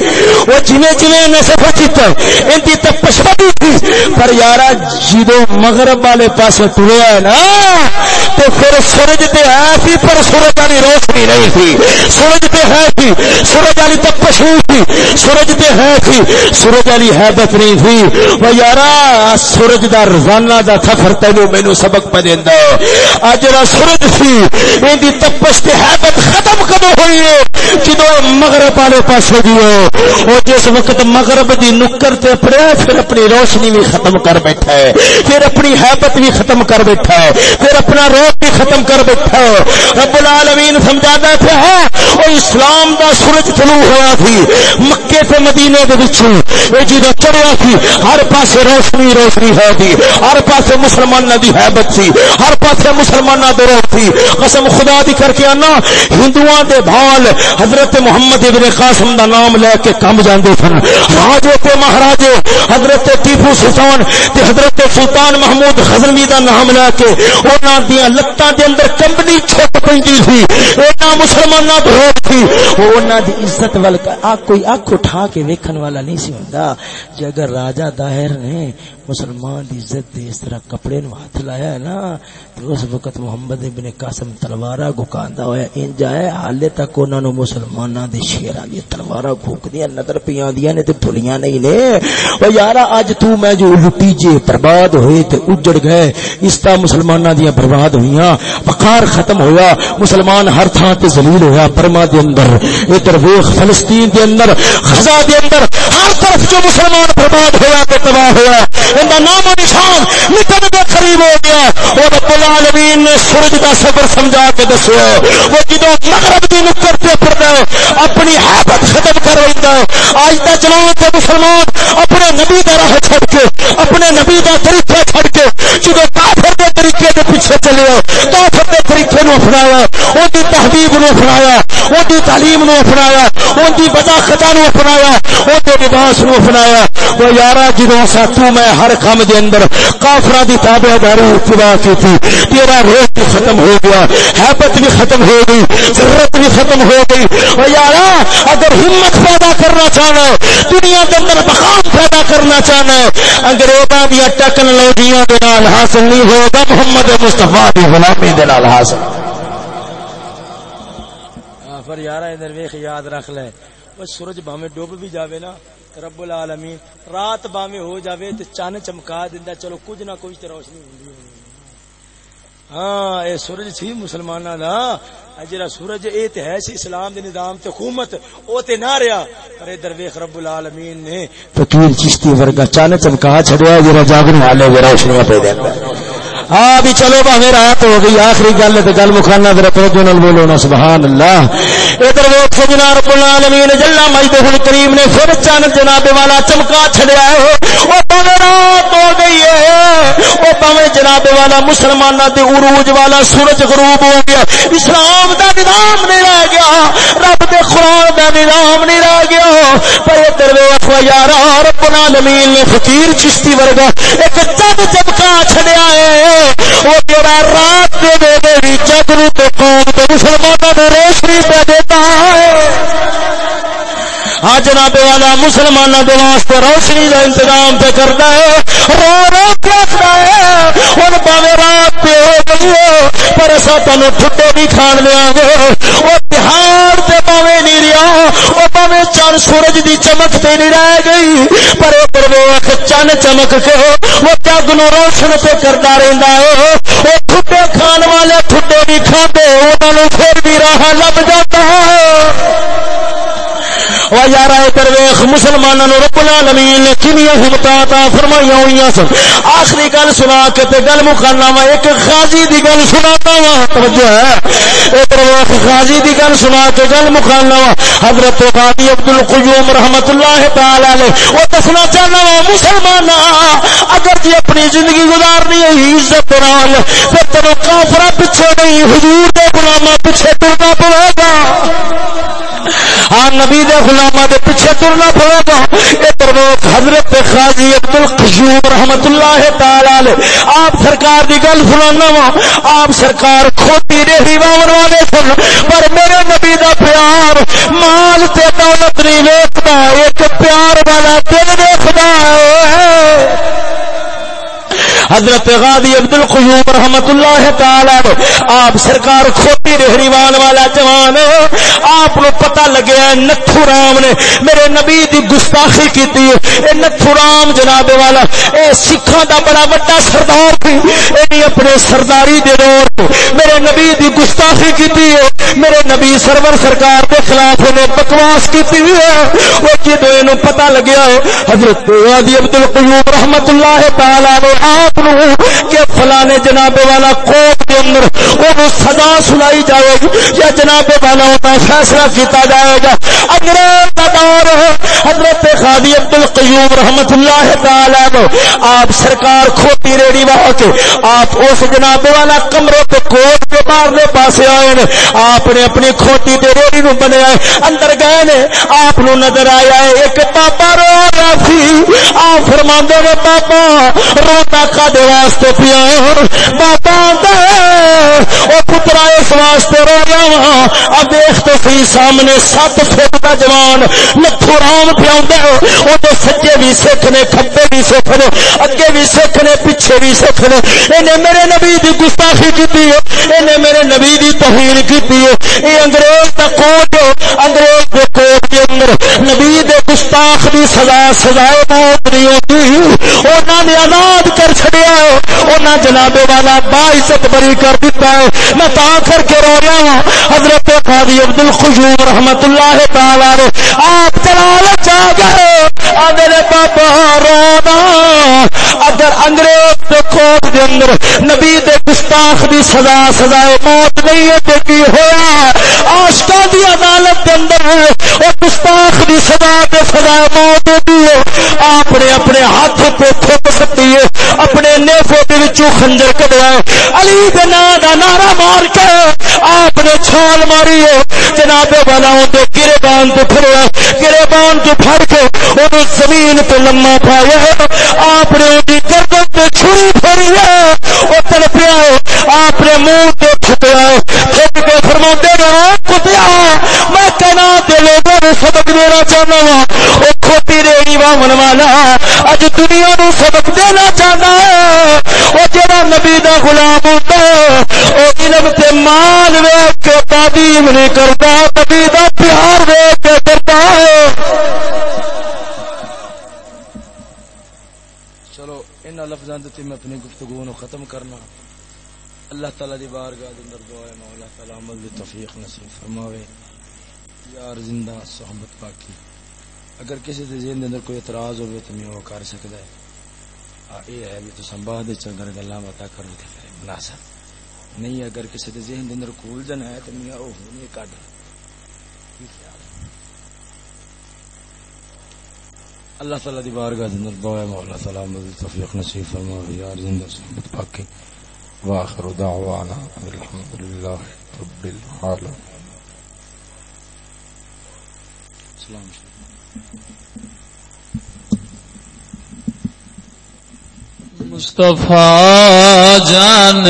وہ جویں جویں نے سفر کیتا ان دی تپش بڑی تھی۔ پر یارا جدوں مغرب والے پاسے ٹریا ہے نا، تو پھر سورج تے ہے سی پر سورج والی روشنی نہیں تھی۔ سورج تے ہے سی سورج والی تپش نہیں تھی۔ سورج تے ہے سی سورج والی حیبت نہیں تھی۔ وہ یارا، سورج دا روزانہ دا سفر تینو مینوں سبق پہ دیندا ہے۔ اج جڑا سورج سی، ان دی تپش پشتے حیبت ختم کدو ہوئی ہے۔ جدو مغرب والے پاس دیو وہ جس وقت مغرب دی نکر تے پڑیا، پھر اپنی روشنی بھی ختم کر بیٹھا ہے، پھر اپنی حیبت بھی ختم کر بیٹھا ہے، پھر اپنا روپ بھی ختم کر بیٹھا ہے۔ رب العالمین سمجھاتا تھا ہے، وہ اسلام دا سورج طلوع ہوا تھی، مکے تے مدینے دے وچوں اے جدو چڑھیا تھی، ہر پاسے روشنی روشنی ہے تھی ہر پاسے مسلماناں دی حیبت تھی ہر پاسے مسلماناں دے روح تھی۔ قسم خدا دی کر کے آنا ہندو دے بھال حضرت محمد ابن قاسم دا نام لے کے کم جاندے سن۔ راجے تے مہاراجے حضرت ٹیپو سلطان تے حضرت سلطان محمود غزنوی دا نام لے کے انہاں دیاں لتاں دے اندر کمبنی چھٹ پیندی سی۔ اینا مسلماناں دے تھی انہاں دی عزت ول آ، کوئی اکھ اٹھا کے ویکھن والا نہیں سی ہوندا۔ جے اگر راجا داہر نے مسلمان دی عزت دے اس طرح کپڑے نو ہاتھ لایا ہے نا، تو اس وقت محمد ابن قاسم تلوارا گکاندا ہویا ان جائے حالے تک انہاں نو مسلماناں دے شیراں دی تلوارا گھوکدیاں، نظر پیاں دیاں نے تے بھلیاں نہیں نے۔ او یارا، اج تو میں جو لٹی جے برباد ہوئے تے اجڑ گئے، اس تا مسلماناں دی برباد ہویاں وقار ختم ہویا، مسلمان ہر تھاں تے ذلیل ہویا برما دے اندر۔ ادھر ویکھ فلسطین دے اندر، غزہ دے اندر، ہر طرف جو مسلمان برباد ہویا تے تباہ ہویا۔ ان کا نام و نشان نکل کے قریب ہو گیا وہ رب العالمین نے سورج کا سفر سمجھا کے دسو وہ جدو مغرب کی نکر پہ پڑتا ہے اپنی حیبت ختم کر لیتا ہے آج کا جوان کے مسلمان اپنے نبی کا راہ چھڑ کے اپنے نبی کا طریقہ چھڑ کے جدو کافر کے طریقے کے پیچھے چلے کافر کے طریقے نو اپنایا ان کی تحبیب نو اپنایا ان کی تعلیم نو اپنایا ان کی بداختا نو اپنایا ان کے لباس نو اپنایا وہ یارہ جدو سا تو میں ہر کام دے اندر کافرا دی تابع داری اتباع کی تھی۔ تیرا روح بھی ختم ہو گیا، حیبت بھی ختم ہو گئی، ضرورت بھی ختم ہو گئی۔ اور یارا، اگر ہمت پیدا کرنا چاہنا ہے، دنیا کے اندر مقام پیدا کرنا چاہنا ہے، انگریزاں دیا ٹیکنالوجیاں دے نال حاصل نہیں ہوگا، محمد مصطفیٰ دی غلامی دے نال حاصل۔ پر یارا، ادھر ویخ یاد رکھ لے۔ وہ سورج بھاوے ڈوب بھی جاوے نا رب العالمین رات باویں ہو جاوے تے چن چمکا دیندا چلو کچھ نہ کچھ تے روشنی ہوندی ہاں اے سورج سی مسلمانہ دا جڑا سورج اے تے ہے سی اسلام دے نظام تے حکومت او تے نہ رہیا پر ادھر ویکھ رب العالمین نے فقیر چشتی ورگا چانے چمکا چھڑیا جڑا جاگن والے ذرا روشنیاں پہ دیندا ہاں بھی چلو باہر رات ہو گئی، آخری گل تو گل مکھانا ذرا توجہ نال بولو نا سبحان اللہ ادھر ویکھ سجنا رب العالمین جل مجدہ کریم نے پھر چن جناب والا چمکا چھڑیا ہے۔ او باہر رات ہو گئی ہے۔ او باویں جناب والا مسلماناں دے عروج والا سورج غروب ہو گیا۔ اسلام دا نظام نہیں رہ گیا۔ رب دے قرآن دا نظام نہیں رہ گیا۔ پر ادھر ویکھ یار رب العالمین نے فقیر چشتی ورگا ایک چند چمکا چھڑیا ہے۔ وہ جڑا رات دے دے دے چکر تو قوم تو مسلمانوں کو روشنی پہ دیتا ہے ہاں جناب والا مسلمانوں کے واسطے روشنی کا انتظام پہ کرتا ہے، رو رو رکھتا ہے۔ ہوں پاوے رات پہ ہو گئی ہو پر اصا تین ٹھڈے بھی کھان دیا گے۔ وہ تہار سے پاوے نہیں رہا وہ پاوے چند سورج دی چمک تے نہیں رہ گئی۔ پر اوپر ویخ چن چمک کے وہ جگ نو روشن پہ کرتا رہتا ہے۔ وہ ٹھڈے کھان والے ٹھڈے بھی کھانے انہوں پھر بھی راہ لب جاتا ہے۔ وہ یار ادھر ویخ مسلمانوں رب العالمین نے کنیا ہمت فرمائی ہوئی سن۔ آخری گل سنا کے تے گل مکانا وا، ایک خاضی دی گل سنا وا۔ توجہ ہے۔ ادھر ویخ خاضی دی گل سنا کے گل مکانا وا۔ حضرت قاضی عبد القیوم رحمت اللہ تعالی علیہ، وہ دسنا چاہنا وا مسلمان اگر جی اپنی زندگی گزارنی ہے، عزت نال، پھر تینوں کافر پیچھے نہیں، حضور دے غلامہ پیچھے ٹرنا پڑے گا۔ ہاں نبی دے غلامہ دے پیچھے ترنا پڑے گا ادھر حضرت خاضی عبد القیوم رحمت اللہ تعالی آپ سرکار دی گل سنانا وا۔ آپ سرکار کھوتی ریڑھی واون والے سن، پر میرے نبی دا پیار مال تے دولت نہیں ویکھدا، ایک پیار والا دل ویکھدا۔ ہے حضرت غازی عبد القیوم رحمت اللہ تعالی آپ سرکار کھوتی رہریوان والا جوان، آپ نو پتہ لگیا نتھو رام نے، میرے نبی دی گستاخی کیتی اے نتھو رام جناب والا، اے سکھاں دا بڑا بڑا سردار تھی اے اپنے سرداری دے دور میرے نبی دی گستاخی کیتی ہے، میرے نبی سرور سرکار دے خلاف نے بکواس کیتی ہوئی ہے۔ وہ جدو اینو پتہ لگیا ہے، حضرت غازی عبد القیوم رحمت اللہ تعالی نے آپ کہ فلانے جناب والا کو کے اندر وہ سزا سنائی جائے گی یا جناب والا ہوتا ہے فیصلہ کیتا جائے گا۔ انگریز کا دور ہے۔ حضرت خادی عبد القیوم رحمت اللہ تعالی آپ سرکار کھوتی ریڑی وا کے آپ اس جناب والا کمرے پہ کوٹ کے باہرلے پاسے آئے نے۔ آپ نے اپنی کھوتی تے ریڑی نو بنیا اندر گئے نے۔ آپ نو نظر آیا ہے۔ ایک پاپا رو رہا سی۔ آپ فرما نے، پاپا، روتا کا دے واسطے پیا بابا وہ پترا اس واسطے رو گیا وا اب دیکھ تو سی سامنے سات فٹ کا جوان لکھو رام پیا وہ تو سجے بھی سکھ نے کبے بھی سکھ نے، اگے بھی سکھ نے، پیچھے بھی سکھ نے۔ انہیں میرے نبی کی گستاخی کی انہیں میرے نبی کی توہین کی یہ انگریز کا کوٹ انگریز کے کوٹ نبی دے گستاخ کی سزا، سزائے موت نہیں ہوتی۔ انہوں نے آزاد کر چڑیا انہیں جناب والا با عزت بری کر دیتا ہے۔ میں تا کر کے رو رہا ہوں۔ حضرت قاضی عبد الخشوم رحمت اللہ تعالی آپ چلا چاہ گئے میرے بابا رونا اگر انگریز کے کوٹ کے اندر نبی دے گستاخ دی سزا، سزائے موت نہیں ہے، تو کی ہوا آشکا دی عدالت کے اندر وہ گستاخ دی سزا دے سزائے موت ہوتی ہے۔ آپ نے اپنے ہاتھ پہ تھوپ سکتی ہے۔ اپنے نیفے کے خنجر کٹیا علی کے نام کا نعرہ مار کے آپ نے چھال ماری ہے۔ جناب والا گرے بان تو پھریا گرے بان تو پھڑ کے وہ زمین پہ لما پایا ہے۔ آپ نے ان گردن پہ چھری پھیری ہے۔ وہ تڑپیا ہے۔ آپ نے منہ سے پھٹیا ہے۔ پھٹ کے فرما گا کتیا میں کہنا دے لوگوں نے سبق دینا چاہنا وا وہ کھوتی ریڑی واہن والا، اج دنیا نو سبق دینا چاہنا ہے وہ جڑا نبی دا غلام ہوتا ہے وہ علم تے مال ویک کے تعلیم نہیں کرتا، نبی دا پیار ویک کے کرتا ہے۔ چلو، ان لفظوں میں اپنی گفتگو نو ختم کرنا۔ اللہ تعالی دی بارگاہ دے اندر دعا ہے، مولا تعالی عمل دی توفیق نصیب فرماوے۔ یار زندہ صحبت پاکی۔ اگر کسی دے ذہن دے اندر کوئی اعتراض ہوے تے میں وہ کر سکدا ہے۔ آ، اے ہے بھی تو سنبھال دے چنگر گلاں بتا کرو تے پھر مناسب نہیں، اگر کسی دے ذہن دے اندر کول جن ہے تے میں او نہیں کڈ۔ اللہ تعالی دی بارگاہ دے اندر دعا ہے، مولا تعالی عمل دی توفیق نصیب فرماوے یار زندہ صحبت پاکی۔ واخر دعوانا الحمد لله رب العالمين سلام مصطفیٰ جان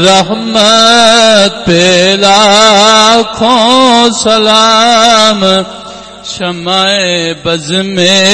رحمت پہ لاکھوں سلام شمع بز میں